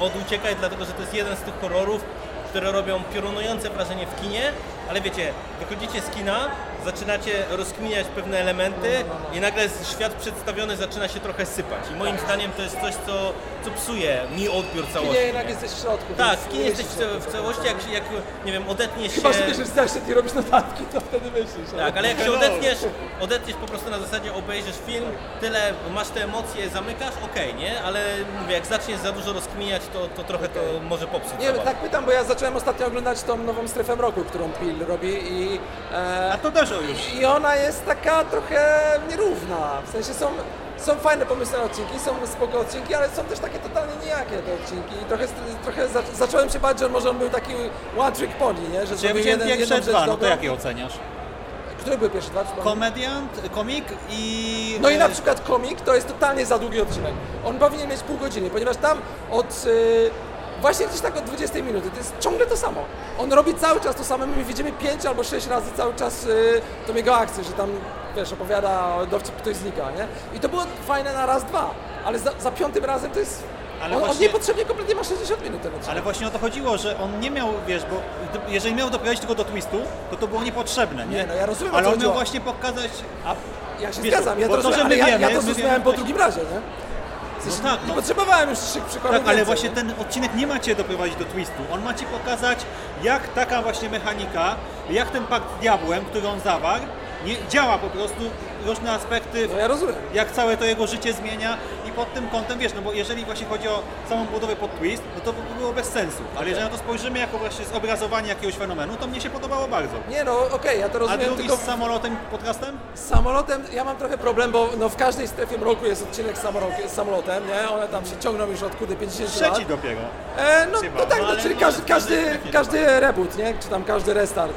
e, od Uciekaj, dlatego że to jest jeden z tych horrorów, które robią piorunujące wrażenie w kinie, ale wiecie, wychodzicie z kina, zaczynacie rozkminiać pewne elementy i nagle świat przedstawiony zaczyna się trochę sypać. I moim zdaniem to jest coś, co, co psuje mi odbiór całości. kinie jednak jesteś w środku. Tak, w kinie nie jesteś w, w całości, jak, jak nie wiem, odetniesz Chyba, się... że bierzesz zeszyt i robisz notatki, to wtedy myślisz. Tak, ale jak się No. odetniesz, odetniesz po prostu na zasadzie obejrzysz film, tyle masz te emocje, zamykasz, okej, nie? Ale mówię, jak zaczniesz za dużo rozkminiać, to, to trochę to może popsuć Nie, zabawę. tak pytam, bo ja zacząłem ostatnio oglądać tą nową strefę mroku, którą Pil robi i... E, A to też już. I ona jest taka trochę nierówna, w sensie są, są fajne pomysły na odcinki, są spoko odcinki, ale są też takie totalnie nijakie te odcinki i trochę, trochę za, zacząłem się bać, że może on był taki one trick pony, nie? Że zrobił jeden, jedną rzecz dwa, no to jakie oceniasz? Który był pierwszy dwa? Komediant, komik i... No i na e, przykład komik to jest totalnie za długi odcinek. On powinien mieć pół godziny, ponieważ tam od y, właśnie gdzieś tak od 20 minuty to jest ciągle to samo. On robi cały czas to samo, my widzimy 5 albo 6 razy cały czas y, tą jego akcję, że tam wiesz, opowiada dowcip, ktoś znika, nie? I to było fajne na raz, dwa, ale za, za piątym razem to jest... Ale on, on właśnie- niepotrzebnie kompletnie ma 60 minut ten odcinek. Ale właśnie o to chodziło, że on nie miał, wiesz, bo jeżeli miał doprowadzić tylko do twistu, to to było niepotrzebne, nie? Nie, no ja rozumiem, Ale on miał właśnie pokazać... A, Ja się wiesz, zgadzam, ja to to, że rozumiem, my ja, wiemy, ja to zrozumiałem po drugim razie, nie? Sensie, No tak, nie no. potrzebowałem już trzech przykładów Tak, ale właśnie nie? ten odcinek nie ma Cię doprowadzić do twistu. On ma Ci pokazać, jak taka właśnie mechanika, jak ten pakt z diabłem, który on zawarł, nie, działa po prostu, różne aspekty, No ja jak całe to jego życie zmienia pod tym kątem, wiesz, no bo jeżeli właśnie chodzi o samą budowę pod twist, no to by było bez sensu. Ale jeżeli na to spojrzymy jako właśnie zobrazowanie jakiegoś fenomenu, to mnie się podobało bardzo. Nie no, okej, ja to A rozumiem, drugi tylko... z samolotem podcastem? Z samolotem ja mam trochę problem, bo no w każdej strefie mroku jest odcinek z, samolo- z samolotem, nie? One tam się ciągną już od kudy 50 lat. Trzeci dopiero. E, no, no tak, No, no, czyli każdy, każdy, każdy reboot, nie? Czy tam każdy restart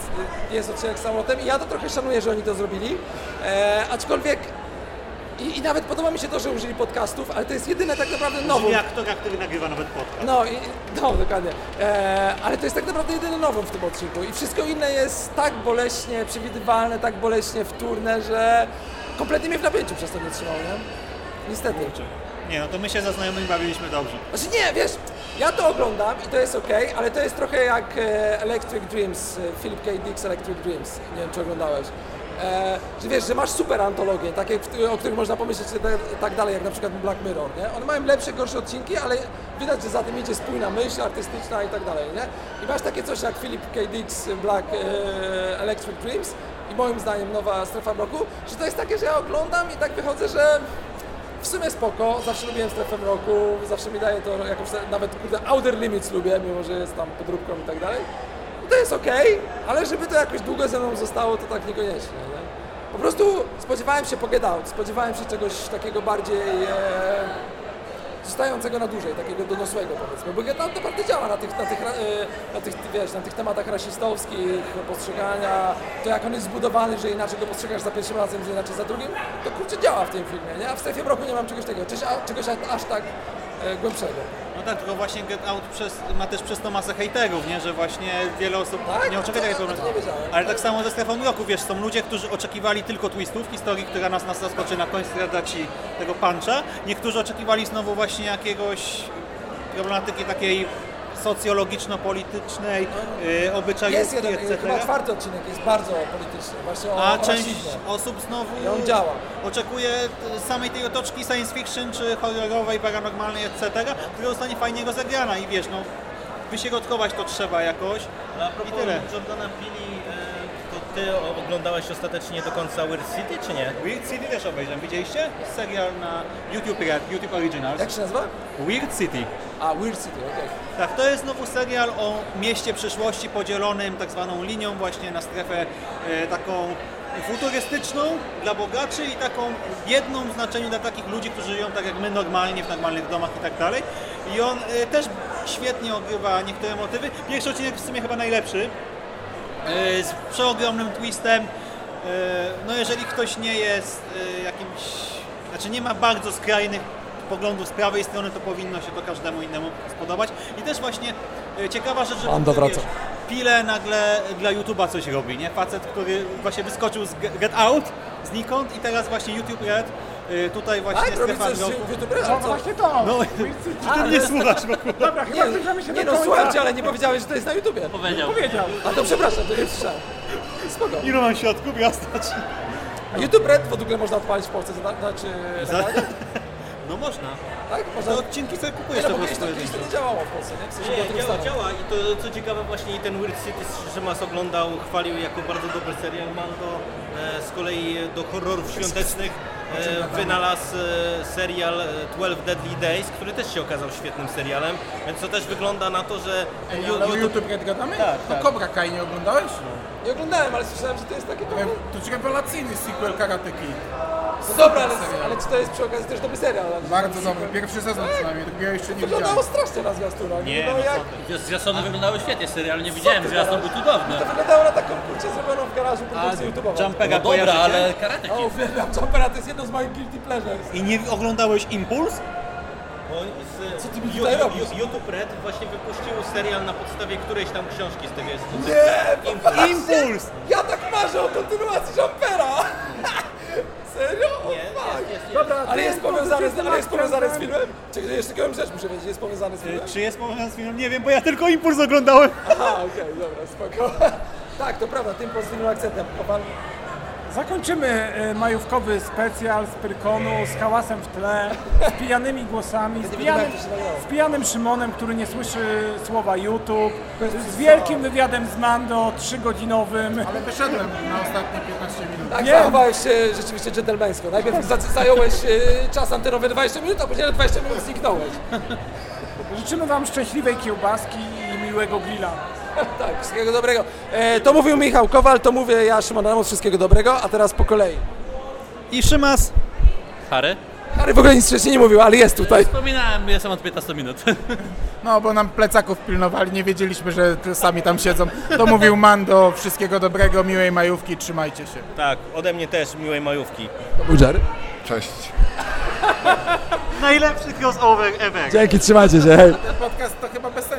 jest odcinek z samolotem i ja to trochę szanuję, że oni to zrobili. E, aczkolwiek I, I nawet podoba mi się to, że użyli podcastów, ale to jest jedyne tak naprawdę nowo. Użyli aktora, który nagrywa nawet podcast. No, i, no dokładnie. E, ale to jest tak naprawdę jedyne nową w tym odcinku. I wszystko inne jest tak boleśnie przewidywalne, tak boleśnie wtórne, że kompletnie mnie w napięciu przez to nie trzymało, nie? Niestety. Nie, no to my się za znajomymi bawiliśmy dobrze. Znaczy nie, wiesz, ja to oglądam i to jest ok, ale to jest trochę jak e, Electric Dreams, e, Philip K. Dick's Electric Dreams. Nie wiem, czy oglądałeś. E, że wiesz, że masz super antologie, takie, o których można pomyśleć tak, tak dalej, jak na przykład Black Mirror, nie? One mają lepsze, gorsze odcinki, ale widać, że za tym idzie spójna myśl artystyczna i tak dalej, nie? I masz takie coś jak Philip K. Dick's Black e, Electric Dreams i moim zdaniem nowa strefa mroku, że to jest takie, że ja oglądam i tak wychodzę, że w sumie spoko, zawsze lubiłem strefę mroku, zawsze mi daje to nawet kurde Outer Limits lubię, mimo że jest tam podróbką i tak dalej. To jest okej, ale żeby to jakoś długo ze mną zostało, to tak niekoniecznie, nie? Po prostu spodziewałem się po Get Out, spodziewałem się czegoś takiego bardziej e, zostającego na dłużej, takiego donosłego powiedzmy, bo Get Out naprawdę działa na tych, na tych, e, na tych, wiesz, na tych tematach rasistowskich, postrzegania, to jak on jest zbudowany, że inaczej go postrzegasz za pierwszym razem, że inaczej za drugim, to kurczę działa w tym filmie, nie? A w strefie mroku nie mam czegoś takiego, czegoś, a- czegoś aż tak e, głębszego. No tak, tylko właśnie Get Out przez, ma też przez to masę hejterów, nie? Że właśnie wiele osób nie oczekuje takiego to nie wiedziałem. Ale tak samo ze strefą mroku, wiesz, są ludzie, którzy oczekiwali tylko twistów, historii, która nas, nas zaskoczy na końcu ci tego puncha. Niektórzy oczekiwali znowu właśnie jakiegoś problematyki takiej socjologiczno-politycznej, yy, obyczajówki, Jest jeden, etc. chyba czwarty odcinek jest bardzo polityczny, właśnie o A część rasizmie. osób znowu I on działa. oczekuje t- samej tej otoczki science fiction, czy horrorowej, paranormalnej, etc., która zostanie fajnie rozegrana i wiesz, no wyśrodkować to trzeba jakoś A i propos tyle. Jordana Pili, ty oglądałeś ostatecznie do końca Weird City, czy nie? Weird City też obejrzałem, widzieliście? Serial na YouTube Red, YouTube Originals. Jak się nazywa? Weird City. A, Weird City, okej. Tak, to jest znowu serial o mieście przyszłości podzielonym tak zwaną linią właśnie na strefę e, taką futurystyczną dla bogaczy i taką biedną w znaczeniu dla takich ludzi, którzy żyją tak jak my normalnie w normalnych domach i tak dalej. I on e, też świetnie ogrywa niektóre motywy. Pierwszy odcinek w sumie chyba najlepszy. E, z przeogromnym twistem. E, No jeżeli ktoś nie jest e, jakimś, znaczy nie ma bardzo skrajnych poglądów z prawej strony, to powinno się to każdemu innemu spodobać. I też właśnie ciekawa rzecz, że wiesz, wraca. Pile nagle dla YouTube'a coś robi, nie? Facet, który właśnie wyskoczył z Get Out znikąd i teraz właśnie YouTube Red, tutaj właśnie Tak, Red, No co? właśnie to! No, A, ty nie słuchasz w ogóle. Dobra, chyba zbliżamy się Nie do no, końca. cię, ale nie powiedziałeś, że to jest na YouTubie. Powiedział. Powiedział. A to przepraszam, to nie słyszałem. Spoko. Ile mam środków? Jasne. A YouTube Red w ogóle można odpalić w Polsce, to znaczy... Za-? No można. Tak? Można... To odcinki sobie kupujesz po no, kiedyś prostu. to, kiedyś to nie działało w Polsce, nie? W sensie Nie, działa, działa i to co ciekawe właśnie i ten Weird City Szymas oglądał, chwalił jako bardzo dobry serial. Mando e, z kolei do horrorów świątecznych wynalazł e, serial e, 12 Deadly Days, który też się okazał świetnym serialem, więc to też wygląda na to, że Ej, ale o YouTube Red gadamy? Tak, To tak. Cobra Kai nie oglądałeś? Nie oglądałem, ale słyszałem, że to jest takie. To jest rewelacyjny sequel Karate Kid. No dobra, ale, ale czy to jest przy okazji też dobry serial? ale- Bardzo dobry, pierwszy sezon przynajmniej, drugiego jeszcze nie Wyglądało widziałem. strasznie na zwiastunach. Nie, no no jak... co ty. Zwiastuny wyglądały świetnie, serial nie widziałem, zwiastun był cudowny. To wyglądało na taką kurczę zrobioną w garażu produkcję YouTube'ową. Jumpera No dobra, ale karate O, kid. uwielbiam Jumpera, to jest jedno z moich guilty pleasures. I nie oglądałeś Impuls? Z, Co ty mi tutaj Ju- robisz? YouTube Red właśnie wypuścił serial na podstawie którejś tam książki z tego jest. Nie, Impuls. Impuls! Ja tak marzę o kontynuacji Jumpera! Serio? O, fuck. Dobra, Ale jest powiązane z, ale jest powiązane z filmem? Czekaj, jeszcze taką rzecz muszę wiedzieć, jest powiązane z filmem? Czy jest powiązany z filmem? Nie wiem, bo ja tylko Impuls oglądałem. Aha, okej, dobra, spoko. Tak, to prawda, tym pozytywnym akcentem. Kowal, Zakończymy e, majówkowy specjal z Pyrkonu, z hałasem w tle, z pijanymi głosami, z pijanym, z pijanym Szymonem, który nie słyszy słowa YouTube, z wielkim wywiadem z Mando, trzygodzinowym. Ale wyszedłem na ostatnie 15 minut. tak, Nie. zachowałeś się rzeczywiście dżentelmeńsko. Najpierw za- zająłeś e, czas antenowy 20 minut, a później na 20 minut zniknąłeś. Życzymy Wam szczęśliwej kiełbaski i miłego grilla. Tak, wszystkiego dobrego. E, to mówił Michał Kowal, to mówię ja, Szymon Ramos, wszystkiego dobrego, a teraz po kolei. I Szymas. Harry? Harry w ogóle nic wcześniej nie mówił, ale jest tutaj. Wspominałem, jestem od 15 minut. No, bo nam plecaków pilnowali, nie wiedzieliśmy, że sami tam siedzą. To mówił Mando, wszystkiego dobrego, miłej majówki, trzymajcie się. Tak, ode mnie też miłej majówki. To był Jerry. Cześć. Najlepszy crossover ever. Dzięki, trzymajcie się, hej. Ten podcast to chyba bez.